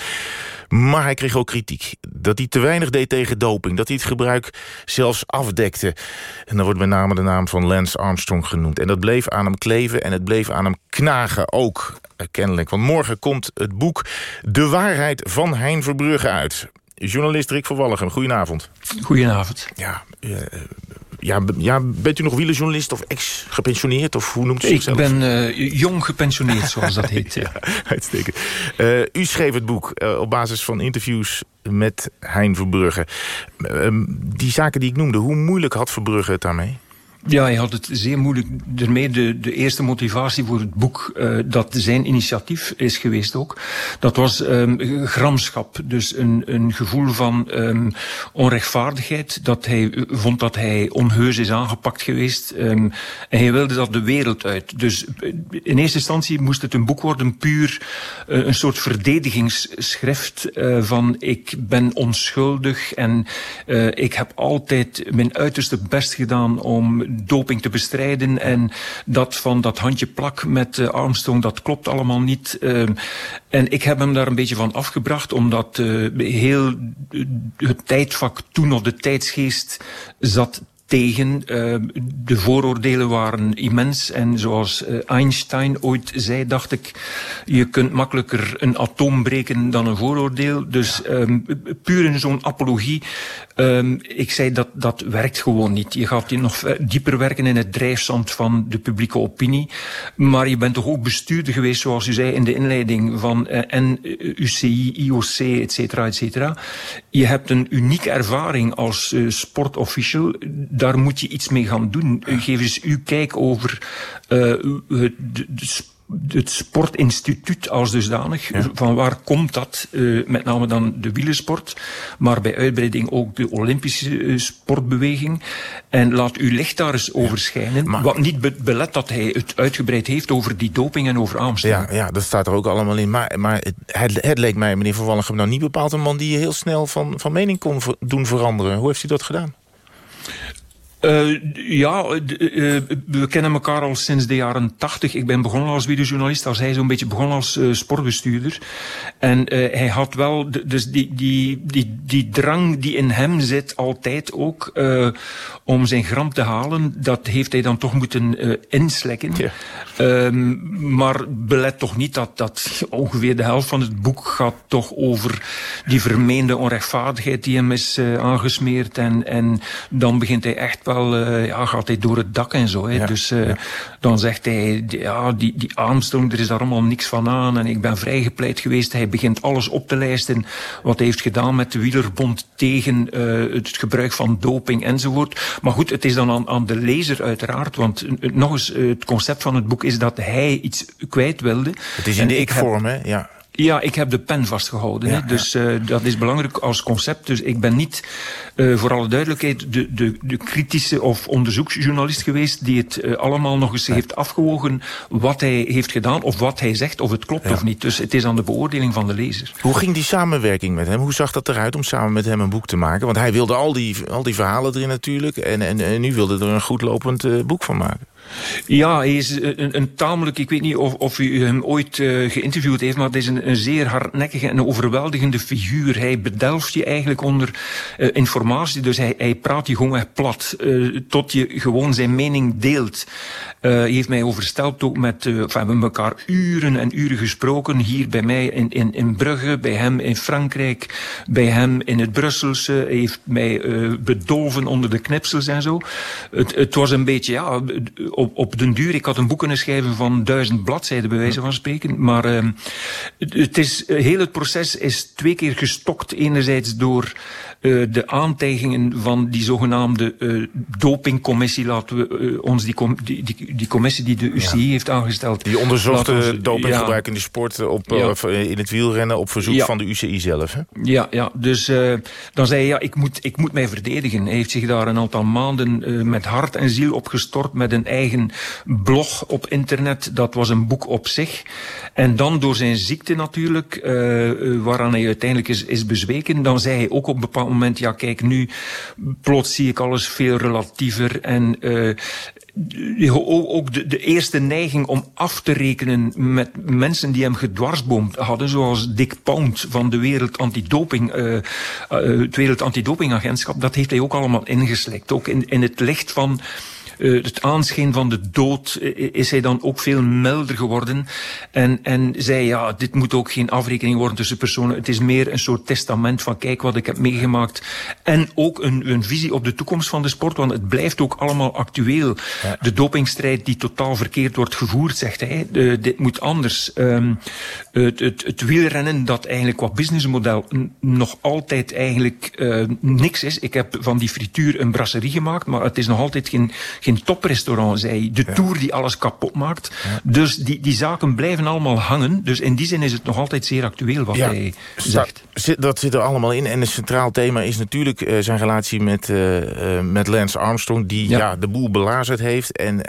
Maar hij kreeg ook kritiek. Dat hij te weinig deed tegen doping. Dat hij het gebruik zelfs afdekte. En dan wordt met name de naam van Lance Armstrong genoemd. En dat bleef aan hem kleven en het bleef aan hem knagen ook. Uh, kennelijk. Want morgen komt het boek De Waarheid van Hein Verbrugge uit. Journalist Rick van Walligem, goedenavond. Goedenavond. Ja, uh, ja, ja, bent u nog wielerjournalist of ex-gepensioneerd? Of hoe noemt u Ik zichzelf? ben uh, jong gepensioneerd, zoals dat heet. ja, uitstekend. Uh, u schreef het boek uh, op basis van interviews met Hein Verbrugge. die zaken die ik noemde, hoe moeilijk had Verbrugge het daarmee? Ja, hij had het zeer moeilijk ermee. De, de eerste motivatie voor het boek, uh, dat zijn initiatief is geweest ook, dat was um, gramschap. Dus een, een gevoel van um, onrechtvaardigheid, dat hij vond dat hij onheus is aangepakt geweest. Um, en hij wilde dat de wereld uit. Dus in eerste instantie moest het een boek worden, puur uh, een soort verdedigingsschrift van ik ben onschuldig en ik heb altijd mijn uiterste best gedaan om doping te bestrijden. En dat van dat handje plak met uh, Armstrong, dat klopt allemaal niet. Uh, en ik heb hem daar een beetje van afgebracht, omdat uh, heel het tijdvak toen nog de tijdsgeest zat tegen. Uh, de vooroordelen waren immens. En zoals uh, Einstein ooit zei, dacht ik... je kunt makkelijker een atoom breken dan een vooroordeel. Dus um, puur in zo'n apologie... Um, ik zei dat dat werkt gewoon niet. Je gaat nog dieper werken in het drijfzand van de publieke opinie. Maar je bent toch ook bestuurder geweest, zoals u zei in de inleiding... van uh, NUCI, IOC, et cetera, et cetera. Je hebt een unieke ervaring als sportofficial daar moet je iets mee gaan doen. Geef eens uw kijk over uh, het, de, het sportinstituut als dusdanig. Ja. Van waar komt dat? Uh, met name dan de wielersport, maar bij uitbreiding ook de Olympische uh, sportbeweging. En laat uw licht daar eens over schijnen. Wat niet be belet dat hij het uitgebreid heeft over die doping en over Amsterdam. Ja, ja dat staat er ook allemaal in. Maar, maar het, het leek mij, meneer Van nou niet bepaald een man die je heel snel van, van mening kon doen veranderen. Hoe heeft u dat gedaan? Uh, ja, uh, we kennen elkaar al sinds de jaren tachtig. Ik ben begonnen als videojournalist, als hij zo'n beetje begon als uh, sportbestuurder. En hij had wel, dus die, die, die, die drang die in hem zit altijd ook, om zijn gram te halen, dat heeft hij dan toch moeten inslekken. Ja. Um, maar belet toch niet dat, dat ongeveer de helft van het boek gaat toch over die vermeende onrechtvaardigheid die hem is aangesmeerd. En, en dan begint hij echt wel, uh, ja, gaat hij door het dak en zo. Hè. Ja, dus uh, ja. dan zegt hij, ja, die, die Armstrong, er is daar allemaal niks van aan. En ik ben vrijgepleit geweest. Hij begint alles op te lijsten wat hij heeft gedaan met de wielerbond tegen uh, het gebruik van doping enzovoort. Maar goed, het is dan aan, aan de lezer uiteraard. Want nog eens, het concept van het boek is dat hij iets kwijt wilde. Het is in de ik-vorm, hè? Ja. Ja, ik heb de pen vastgehouden. Ja? Dus uh, dat is belangrijk als concept. Dus ik ben niet, uh, voor alle duidelijkheid, de, de, de kritische of onderzoeksjournalist geweest die het uh, allemaal nog eens heeft afgewogen wat hij heeft gedaan of wat hij zegt, of het klopt of niet. Dus het is aan de beoordeling van de lezer. Hoe ging die samenwerking met hem? Hoe zag dat eruit om samen met hem een boek te maken? Want hij wilde al die, al die verhalen erin natuurlijk. En, en, en nu wilde er een goed lopend boek van maken. Ja, hij is een, een tamelijk, ik weet niet of, of u hem ooit uh, geïnterviewd heeft, maar het is een, zeer hardnekkige en overweldigende figuur. Hij bedelft je eigenlijk onder uh, informatie, dus hij, hij praat je gewoon echt plat, tot je gewoon zijn mening deelt. hij heeft mij oversteld ook met, we hebben elkaar uren en uren gesproken, hier bij mij in, in, in Brugge, bij hem in Frankrijk, bij hem in het Brusselse. Hij heeft mij bedolven onder de knipsels en zo. Het, het was een beetje, ja op, op den duur, ik had een boek kunnen schrijven van duizend bladzijden, bij wijze van spreken. Maar uh, het is, heel het proces is twee keer gestokt. Enerzijds door uh, de aantijgingen van die zogenaamde uh, dopingcommissie. Laten we uh, ons die, com die, die, die, commissie die de UCI ja. heeft aangesteld. Die onderzocht de dopinggebruik ja. in de sport op, ja. in het wielrennen op verzoek van de UCI zelf. Hè? Ja, ja, dus dan zei hij, ja, ik moet, ik moet mij verdedigen. Hij heeft zich daar een aantal maanden met hart en ziel op gestort met een eigen blog op internet. Dat was een boek op zich. En dan door zijn ziekte natuurlijk, waaraan hij uiteindelijk is, is bezweken, dan zei hij ook op een moment, ja kijk, nu plots zie ik alles veel relatiever en uh, ook de, de, eerste neiging om af te rekenen met mensen die hem gedwarsboomd hadden, zoals Dick Pound van de Wereld Antidoping, uh, dat heeft hij ook allemaal ingeslikt. Ook in, in het licht van uh, het aanschijn van de dood is hij dan ook veel milder geworden. En, en zei, ja, dit moet ook geen afrekening worden tussen personen. Het is meer een soort testament van, kijk wat ik heb meegemaakt. En ook een, een visie op de toekomst van de sport, want het blijft ook allemaal actueel. Ja. De dopingstrijd die totaal verkeerd wordt gevoerd, zegt hij. Dit moet anders. Um, het, het, het wielrennen, dat eigenlijk qua businessmodel nog altijd eigenlijk uh, niks is. Ik heb van die frituur een brasserie gemaakt, maar het is nog altijd geen, geen toprestaurant, zei hij. De ja. tour die alles kapot maakt. Ja. Dus die, die zaken blijven allemaal hangen. Dus in die zin is het nog altijd zeer actueel wat ja. hij zegt. Dat, zit er allemaal in. En een centraal thema is natuurlijk uh, zijn relatie met, uh, met Lance Armstrong... die ja. de boel belazerd heeft. En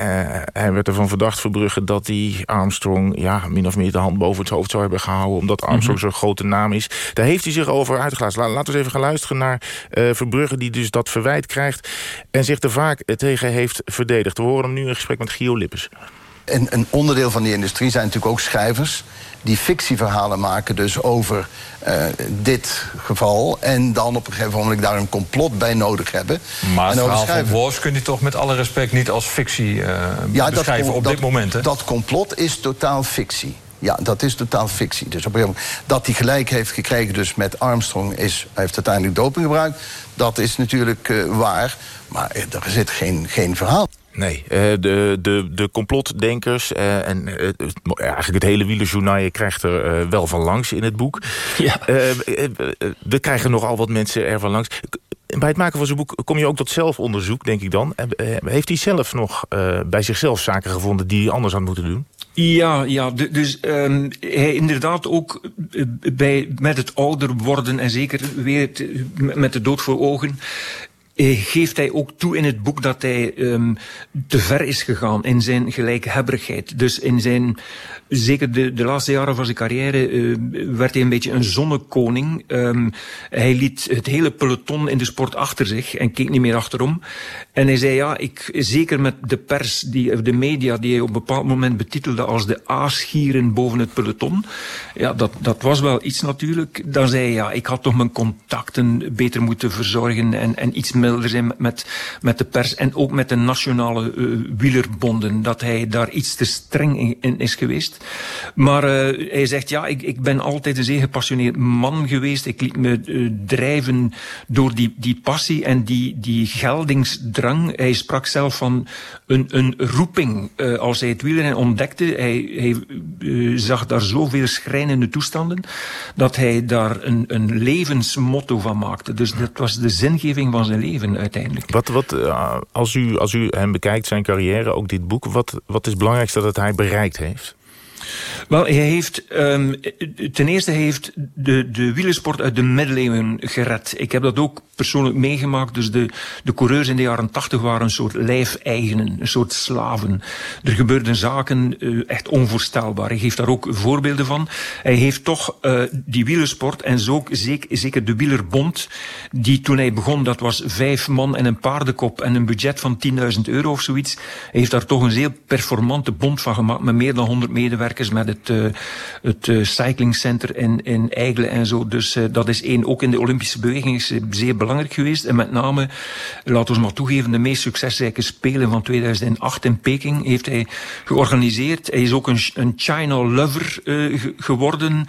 hij werd ervan verdacht, Verbrugge, dat die Armstrong... ja, min of meer de hand boven het hoofd zou hebben gehouden... omdat Armstrong mm -hmm. zo'n grote naam is. Daar heeft hij zich over uitgelaten. Laten we eens even gaan luisteren naar Verbrugge... die dus dat verwijt krijgt en zich er vaak tegen heeft verdedigt. We horen hem nu in gesprek met Gio Lippes. En een onderdeel van die industrie zijn natuurlijk ook schrijvers die fictieverhalen maken dus over uh, dit geval... en dan op een gegeven moment daar een complot bij nodig hebben. Maar het verhaal van Wolfs kun je toch met alle respect niet als fictie uh, ja, beschrijven dat, op dat, dit moment. Hè? Dat complot is totaal fictie. Ja, dat is totaal fictie. Dus op een gegeven moment dat hij gelijk heeft gekregen dus met Armstrong... Is, hij heeft uiteindelijk doping gebruikt, dat is natuurlijk uh, waar. Maar er zit geen, geen verhaal. Nee, uh, de, de, de complotdenkers en eigenlijk het hele wielerjournaal... je krijgt er wel van langs in het boek. Ja. we krijgen nogal wat mensen er van langs. Bij het maken van zo'n boek kom je ook tot zelfonderzoek, denk ik dan. Heeft hij zelf nog bij zichzelf zaken gevonden die hij anders had moeten doen? Ja, ja dus um, hij inderdaad ook bij, met het ouder worden... en zeker weer met de dood voor ogen geeft hij ook toe in het boek dat hij um, te ver is gegaan in zijn gelijkhebberigheid. Dus in zijn, zeker de, de laatste jaren van zijn carrière, uh, werd hij een beetje een zonnekoning. Um, hij liet het hele peloton in de sport achter zich en keek niet meer achterom. En hij zei, ja, ik, zeker met de pers, die, de media, die hij op een bepaald moment betitelde als de aasgieren boven het peloton. Ja, dat, dat was wel iets natuurlijk. Dan zei hij, ja, ik had toch mijn contacten beter moeten verzorgen en, en iets zijn met, met de pers en ook met de nationale uh, wielerbonden. Dat hij daar iets te streng in, is geweest. Maar uh, hij zegt, ja, ik, ik ben altijd een zeer gepassioneerd man geweest. Ik liet me uh, drijven door die, die passie en die, die geldingsdrang. Hij sprak zelf van een, een roeping. Als hij het wielrennen ontdekte, hij, hij zag daar zoveel schrijnende toestanden, dat hij daar een, een levensmotto van maakte. Dus dat was de zingeving van zijn leven uiteindelijk. Wat, wat, uh, als, u, als u hem bekijkt, zijn carrière, ook dit boek, wat, wat is het belangrijkste dat hij bereikt heeft? Wel, hij heeft, um, ten eerste heeft de, de wielersport uit de middeleeuwen gered. Ik heb dat ook persoonlijk meegemaakt. Dus de, de coureurs in de jaren tachtig waren een soort lijfeigenen, een soort slaven. Er gebeurden zaken uh, echt onvoorstelbaar. Hij geeft daar ook voorbeelden van. Hij heeft toch uh, die wielersport en zo zeker, zeker de wielerbond, die toen hij begon, dat was vijf man en een paardenkop en een budget van 10.000 euro of zoiets. Hij heeft daar toch een zeer performante bond van gemaakt met meer dan 100 medewerkers met het, het uh, cycling center in, in en zo. Dus uh, dat is één. Ook in de Olympische beweging zeer belangrijk geweest. En met name, laten we maar toegeven, de meest succesrijke Spelen van 2008 in Peking heeft hij georganiseerd. Hij is ook een, een China lover geworden.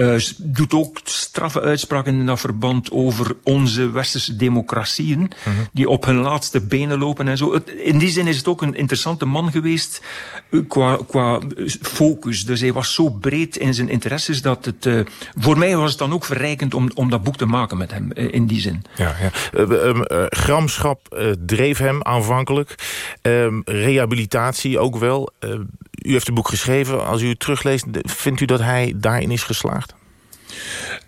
Uh, doet ook straffe uitspraken in dat verband over onze westerse democratieën, mm -hmm. die op hun laatste benen lopen en zo. Het, in die zin is het ook een interessante man geweest uh, qua, qua focus. Dus hij was zo breed in zijn interesses dat het, uh, voor mij was het dan ook verrijkend om, om dat boek te maken met hem, in die zin. Ja, ja. Um, gramschap dreef hem aanvankelijk. Um, rehabilitatie ook wel. U heeft het boek geschreven. Als u het terugleest, vindt u dat hij daarin is geslaagd?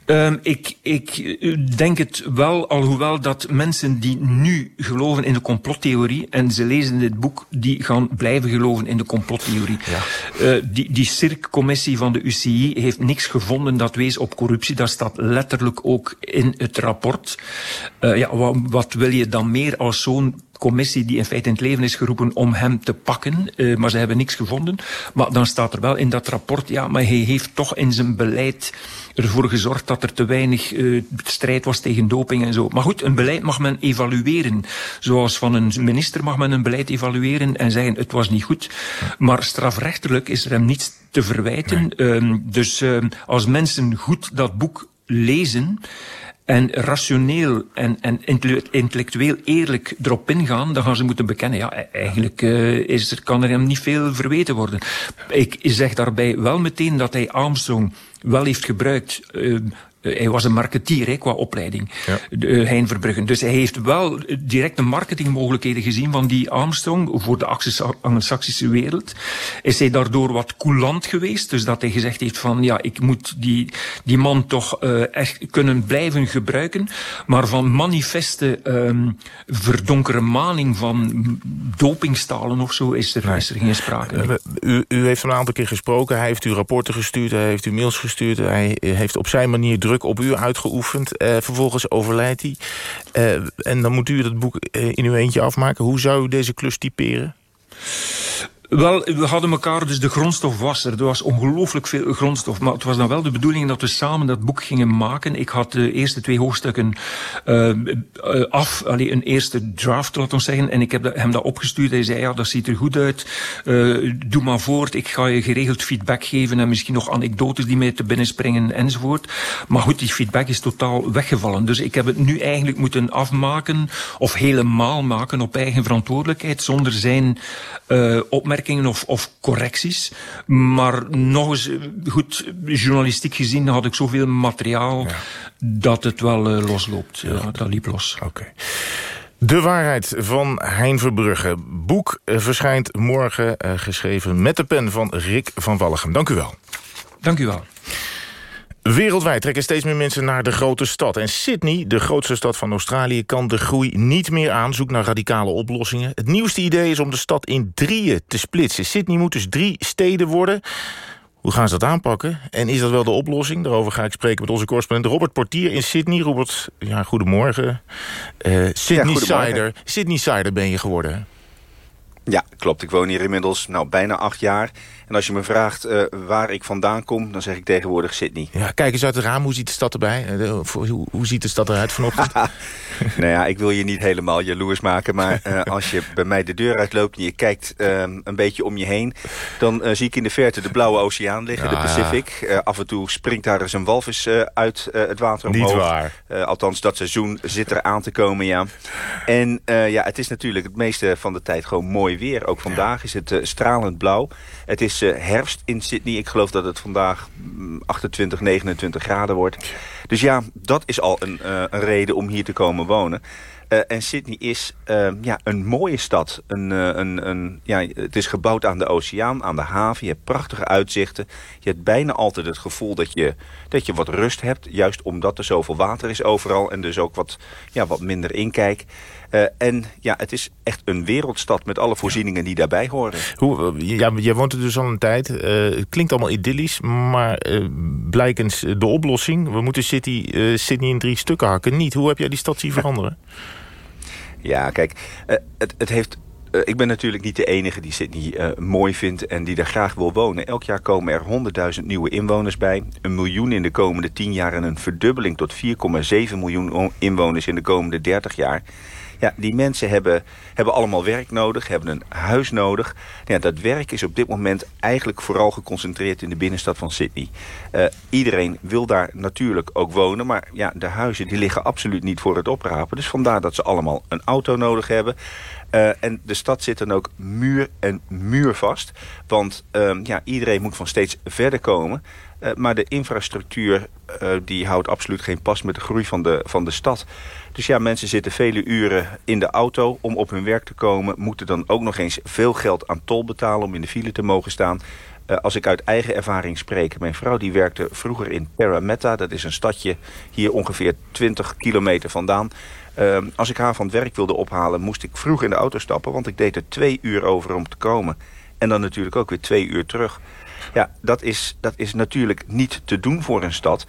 Um, ik, ik denk het wel, alhoewel dat mensen die nu geloven in de complottheorie... en ze lezen dit boek, die gaan blijven geloven in de complottheorie. Ja. Uh, die, die CIRC-commissie van de UCI heeft niks gevonden dat wees op corruptie. Dat staat letterlijk ook in het rapport. Uh, ja, wat, wat wil je dan meer als zo'n commissie die in feite in het leven is geroepen om hem te pakken. Uh, maar ze hebben niks gevonden. Maar dan staat er wel in dat rapport, ja, maar hij heeft toch in zijn beleid ervoor gezorgd dat er te weinig uh, strijd was tegen doping en zo. Maar goed, een beleid mag men evalueren. Zoals van een minister mag men een beleid evalueren en zeggen het was niet goed. Maar strafrechtelijk is er hem niets te verwijten. Nee. Um, dus uh, als mensen goed dat boek lezen en rationeel en, en intellectueel eerlijk erop ingaan, dan gaan ze moeten bekennen, ja, eigenlijk uh, is er, kan er hem niet veel verweten worden. Ik zeg daarbij wel meteen dat hij Armstrong wel heeft gebruikt uh, hij was een marketeer qua opleiding, ja. uh, Hein Verbruggen. Dus hij heeft wel directe marketingmogelijkheden gezien van die Armstrong voor de Anglo-Saxische wereld. Is hij daardoor wat coulant geweest, dus dat hij gezegd heeft van ja, ik moet die, die man toch uh, echt kunnen blijven gebruiken, maar van manifeste um, verdonkere maning van dopingstalen of zo is er, nee. is er geen sprake. U, u heeft een aantal keer gesproken, hij heeft u rapporten gestuurd, hij heeft u mails gestuurd, hij heeft op zijn manier druk druk op u uitgeoefend. Eh, vervolgens overlijdt hij. Eh, en dan moet u het boek eh, in uw eentje afmaken. Hoe zou u deze klus typeren? Wel, we hadden elkaar, dus de grondstof was er. Er was ongelooflijk veel grondstof. Maar het was dan wel de bedoeling dat we samen dat boek gingen maken. Ik had de eerste twee hoofdstukken uh, af, allee, een eerste draft, laat ons zeggen. En ik heb hem dat opgestuurd. Hij zei, ja, dat ziet er goed uit. Uh, doe maar voort. Ik ga je geregeld feedback geven. En misschien nog anekdotes die mij te binnen springen enzovoort. Maar goed, die feedback is totaal weggevallen. Dus ik heb het nu eigenlijk moeten afmaken. Of helemaal maken op eigen verantwoordelijkheid. Zonder zijn uh, opmerkingen of, of correcties. Maar nog eens, eh, goed, journalistiek gezien had ik zoveel materiaal ja. dat het wel uh, losloopt. Ja, ja, dat liep los. Oké. Okay. De waarheid van Hein Verbrugge. Boek uh, verschijnt morgen, geschreven met de pen van Rick van Walligem. Dank u wel. Dank u wel. Wereldwijd trekken steeds meer mensen naar de grote stad. En Sydney, de grootste stad van Australië, kan de groei niet meer aan. Zoekt naar radicale oplossingen. Het nieuwste idee is om de stad in drieën te splitsen. Sydney moet dus drie steden worden. Hoe gaan ze dat aanpakken? En is dat wel de oplossing? Daarover ga ik spreken met onze correspondent Robert Portier in Sydney. Robert, ja, goedemorgen. Uh, Sydney ja, Sider. Sydney Sider ben je geworden. Ja, klopt. Ik woon hier inmiddels nou, bijna acht jaar. En als je me vraagt uh, waar ik vandaan kom, dan zeg ik tegenwoordig Sydney. Ja, kijk eens uit het raam. Hoe ziet de stad erbij? Uh, hoe, hoe, ziet de stad eruit vanochtend? nou ja, ik wil je niet helemaal jaloers maken. Maar uh, als je bij mij de deur uitloopt en je kijkt een beetje om je heen... dan zie ik in de verte de blauwe oceaan liggen, de Pacific. af en toe springt daar eens een walvis uit het water omhoog. Niet waar. althans, dat seizoen zit er aan te komen, ja. En ja, het is natuurlijk het meeste van de tijd gewoon mooi weer. Ook vandaag ja. is het stralend blauw. Het is herfst in Sydney. Ik geloof dat het vandaag 28, 29 graden wordt. Dus ja, dat is al een, uh, een reden om hier te komen wonen. Uh, en Sydney is uh, ja, een mooie stad. Een, uh, een, een, ja, het is gebouwd aan de oceaan, aan de haven. Je hebt prachtige uitzichten. Je hebt bijna altijd het gevoel dat je, dat je wat rust hebt. Juist omdat er zoveel water is overal. En dus ook wat, ja, wat minder inkijk. Uh, en ja, het is echt een wereldstad met alle voorzieningen die daarbij horen. Hoe, ja, jij woont er dus al een tijd. Uh, het klinkt allemaal idyllisch, maar blijkens de oplossing... we moeten City, Sydney in drie stukken hakken, niet. Hoe heb jij die stad zien veranderen? Ja, kijk, het, het heeft ik ben natuurlijk niet de enige die Sydney uh, mooi vindt en die daar graag wil wonen. Elk jaar komen er 100.000 nieuwe inwoners bij. Een miljoen in de komende 10 jaar en een verdubbeling tot 4,7 miljoen inwoners in de komende 30 jaar. Ja, die mensen hebben, hebben allemaal werk nodig, hebben een huis nodig. Ja, dat werk is op dit moment eigenlijk vooral geconcentreerd in de binnenstad van Sydney. Uh, iedereen wil daar natuurlijk ook wonen, maar ja, de huizen die liggen absoluut niet voor het oprapen. Dus vandaar dat ze allemaal een auto nodig hebben. Uh, en de stad zit dan ook muur en muur vast. Want uh, ja, iedereen moet van steeds verder komen. Uh, maar de infrastructuur die houdt absoluut geen pas met de groei van de, van de stad. Dus ja, mensen zitten vele uren in de auto om op hun werk te komen. Moeten dan ook nog eens veel geld aan tol betalen om in de file te mogen staan. Uh, als ik uit eigen ervaring spreek. Mijn vrouw die werkte vroeger in Parramatta. Dat is een stadje hier ongeveer 20 kilometer vandaan. Als ik haar van het werk wilde ophalen moest ik vroeg in de auto stappen. Want ik deed er twee uur over om te komen. En dan natuurlijk ook weer twee uur terug. Ja, dat is, dat is natuurlijk niet te doen voor een stad.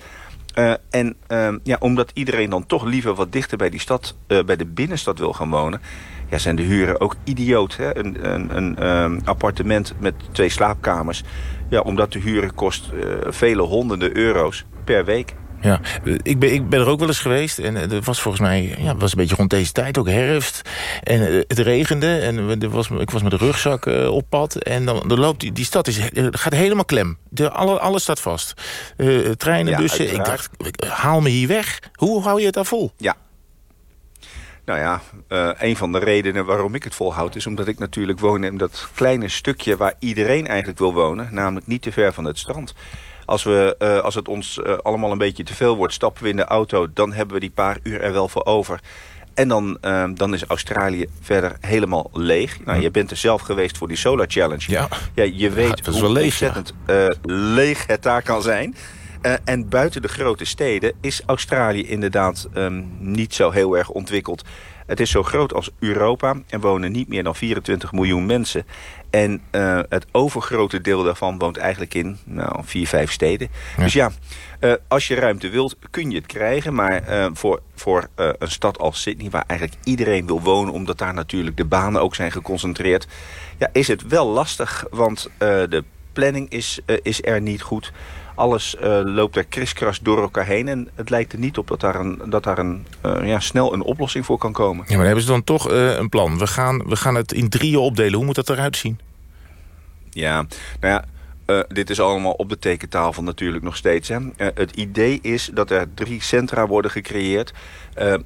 Uh, en uh, ja, omdat iedereen dan toch liever wat dichter bij die stad, uh, bij de binnenstad wil gaan wonen... Ja, zijn de huren ook idioot. Hè? Een, een, een um, appartement met twee slaapkamers. Ja, omdat de huren kost vele honderden euro's per week. Ja, ik ben, ik ben er ook wel eens geweest. En het was volgens mij, ja, was een beetje rond deze tijd, ook herfst. En het regende en er was, ik was met de rugzak uh, op pad. En dan, dan loopt die, die stad, is, gaat helemaal klem. De, alle, alles staat vast. Uh, treinen, ja, bussen. Uiteraard. Ik dacht, haal me hier weg. Hoe hou je het daar vol? Ja, nou ja, uh, een van de redenen waarom ik het volhoud... is omdat ik natuurlijk woon in dat kleine stukje... waar iedereen eigenlijk wil wonen. Namelijk niet te ver van het strand. Als, we, uh, als het ons uh, allemaal een beetje te veel wordt, stappen we in de auto... dan hebben we die paar uur er wel voor over. En dan, uh, dan is Australië verder helemaal leeg. Nou, je bent er zelf geweest voor die Solar Challenge. Ja, ja je weet ja, hoe leeg, ontzettend ja. leeg het daar kan zijn. Eh, en buiten de grote steden is Australië inderdaad ehm, niet zo heel erg ontwikkeld. Het is zo groot als Europa en wonen niet meer dan 24 miljoen mensen. En eh, het overgrote deel daarvan woont eigenlijk in nou, vier, vijf steden. Dus ja, eh, als je ruimte wilt, kun je het krijgen. Maar voor, voor een stad als Sydney, waar eigenlijk iedereen wil wonen... omdat daar natuurlijk de banen ook zijn geconcentreerd... Ja, is het wel lastig, want de planning is, is er niet goed. Alles eh, loopt er kriskras door elkaar heen. En het lijkt er niet op dat daar, een, dat daar een, eh, ja, snel een oplossing voor kan komen. Ja, maar hebben ze dan toch eh, een plan? We gaan, we gaan het in drieën opdelen. Hoe moet dat eruit zien? Ja, nou ja, dit is allemaal op de tekentafel natuurlijk nog steeds. Hè. Het idee is dat er drie centra worden gecreëerd...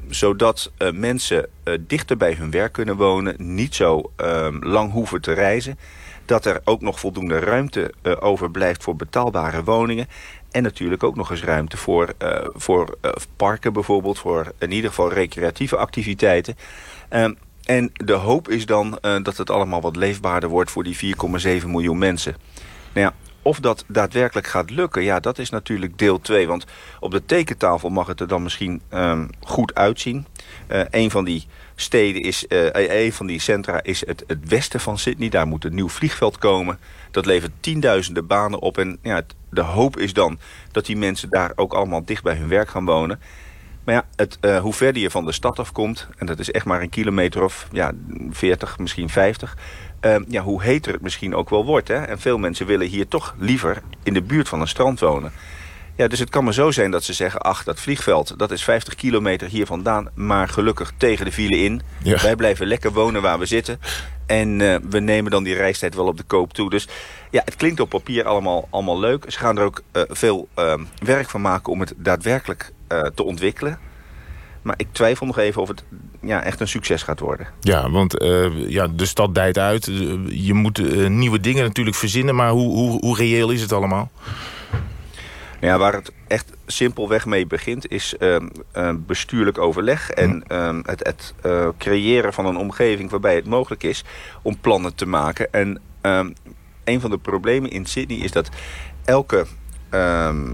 zodat mensen dichter bij hun werk kunnen wonen... niet zo lang hoeven te reizen. Dat er ook nog voldoende ruimte eh, overblijft voor betaalbare woningen... En natuurlijk ook nog eens ruimte voor, eh, voor eh, parken bijvoorbeeld... voor in ieder geval recreatieve activiteiten... Ehm, en de hoop is dan dat het allemaal wat leefbaarder wordt voor die 4,7 miljoen mensen. Nou ja, of dat daadwerkelijk gaat lukken, ja, dat is natuurlijk deel 2. Want op de tekentafel mag het er dan misschien ehm, goed uitzien. Een van die steden is, eh, een van die centra is het, het westen van Sydney. Daar moet een nieuw vliegveld komen. Dat levert tienduizenden banen op. En ja, de hoop is dan dat die mensen daar ook allemaal dicht bij hun werk gaan wonen. Maar ja, het, eh, hoe verder je van de stad afkomt... en dat is echt maar een kilometer of ja, 40, misschien 50... eh, ja, hoe heter het misschien ook wel wordt. Hè? En veel mensen willen hier toch liever in de buurt van een strand wonen. Ja, dus het kan maar zo zijn dat ze zeggen... ach, dat vliegveld, dat is 50 kilometer hier vandaan... maar gelukkig tegen de file in. Wij blijven lekker wonen waar we zitten. En eh, we nemen dan die reistijd wel op de koop toe. Dus ja, het klinkt op papier allemaal, allemaal leuk. Ze gaan er ook eh, veel eh, werk van maken om het daadwerkelijk eh, te ontwikkelen. Maar ik twijfel nog even of het ja, echt een succes gaat worden. Ja, want ja, de stad dijt uit. Je moet nieuwe dingen natuurlijk verzinnen. Maar hoe, hoe, hoe reëel is het allemaal? Ja, waar het echt simpelweg mee begint is ehm, ehm, bestuurlijk overleg... en ehm, het, het eh, creëren van een omgeving waarbij het mogelijk is om plannen te maken. En een van de problemen in Sydney is dat elke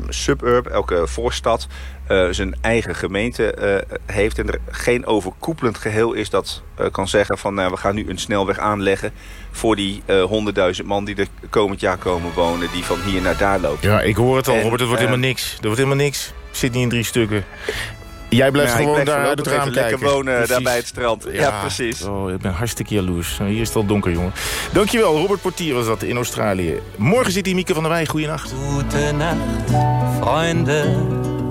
suburb, elke voorstad... eh, zijn eigen gemeente eh, heeft en er geen overkoepelend geheel is dat eh, kan zeggen van nou, we gaan nu een snelweg aanleggen voor die eh, 100.000 man die er komend jaar komen wonen die van hier naar daar lopen. Ja, ik hoor het al, En, Robert. Het wordt helemaal niks. Er wordt helemaal niks. Zit niet in drie stukken. Jij blijft gewoon blijf daar uit het raam kijken. lekker wonen daar bij het strand. Ja, precies. Oh, ik ben hartstikke jaloers. Nou, Hier is het al donker, jongen. Dankjewel, Robert Portier was dat in Australië. Morgen zit hier Mieke van der Wij. Goeienacht. Gute Nacht, Freunde.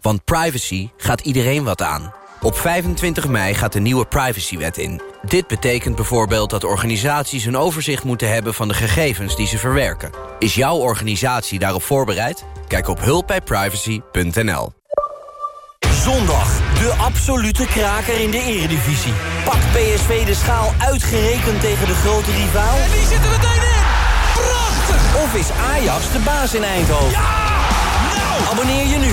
Want privacy gaat iedereen wat aan. Op 25 mei gaat de nieuwe privacywet in. Dit betekent bijvoorbeeld dat organisaties een overzicht moeten hebben van de gegevens die ze verwerken. Is jouw organisatie daarop voorbereid? Kijk op hulpbijprivacy.nl. Zondag, de absolute kraker in de eredivisie. Pakt PSV de schaal uitgerekend tegen de grote rivaal? En die zitten meteen in! Prachtig! Of is Ajax de baas in Eindhoven? Ja! Nou! Abonneer je nu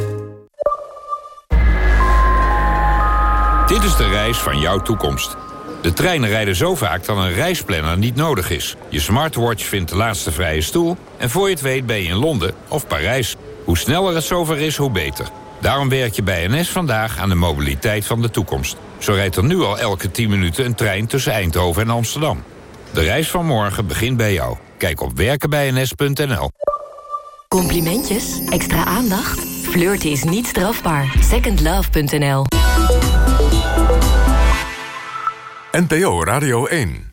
Dit is de reis van jouw toekomst. De treinen rijden zo vaak dat een reisplanner niet nodig is. Je smartwatch vindt de laatste vrije stoel... en voor je het weet ben je in Londen of Parijs. Hoe sneller het zover is, hoe beter. Daarom werk je bij NS vandaag aan de mobiliteit van de toekomst. Zo rijdt er nu al elke 10 minuten een trein tussen Eindhoven en Amsterdam. De reis van morgen begint bij jou. Kijk op werkenbijns.nl. Complimentjes? Extra aandacht? Flirten is niet strafbaar. Secondlove.nl NPO Radio 1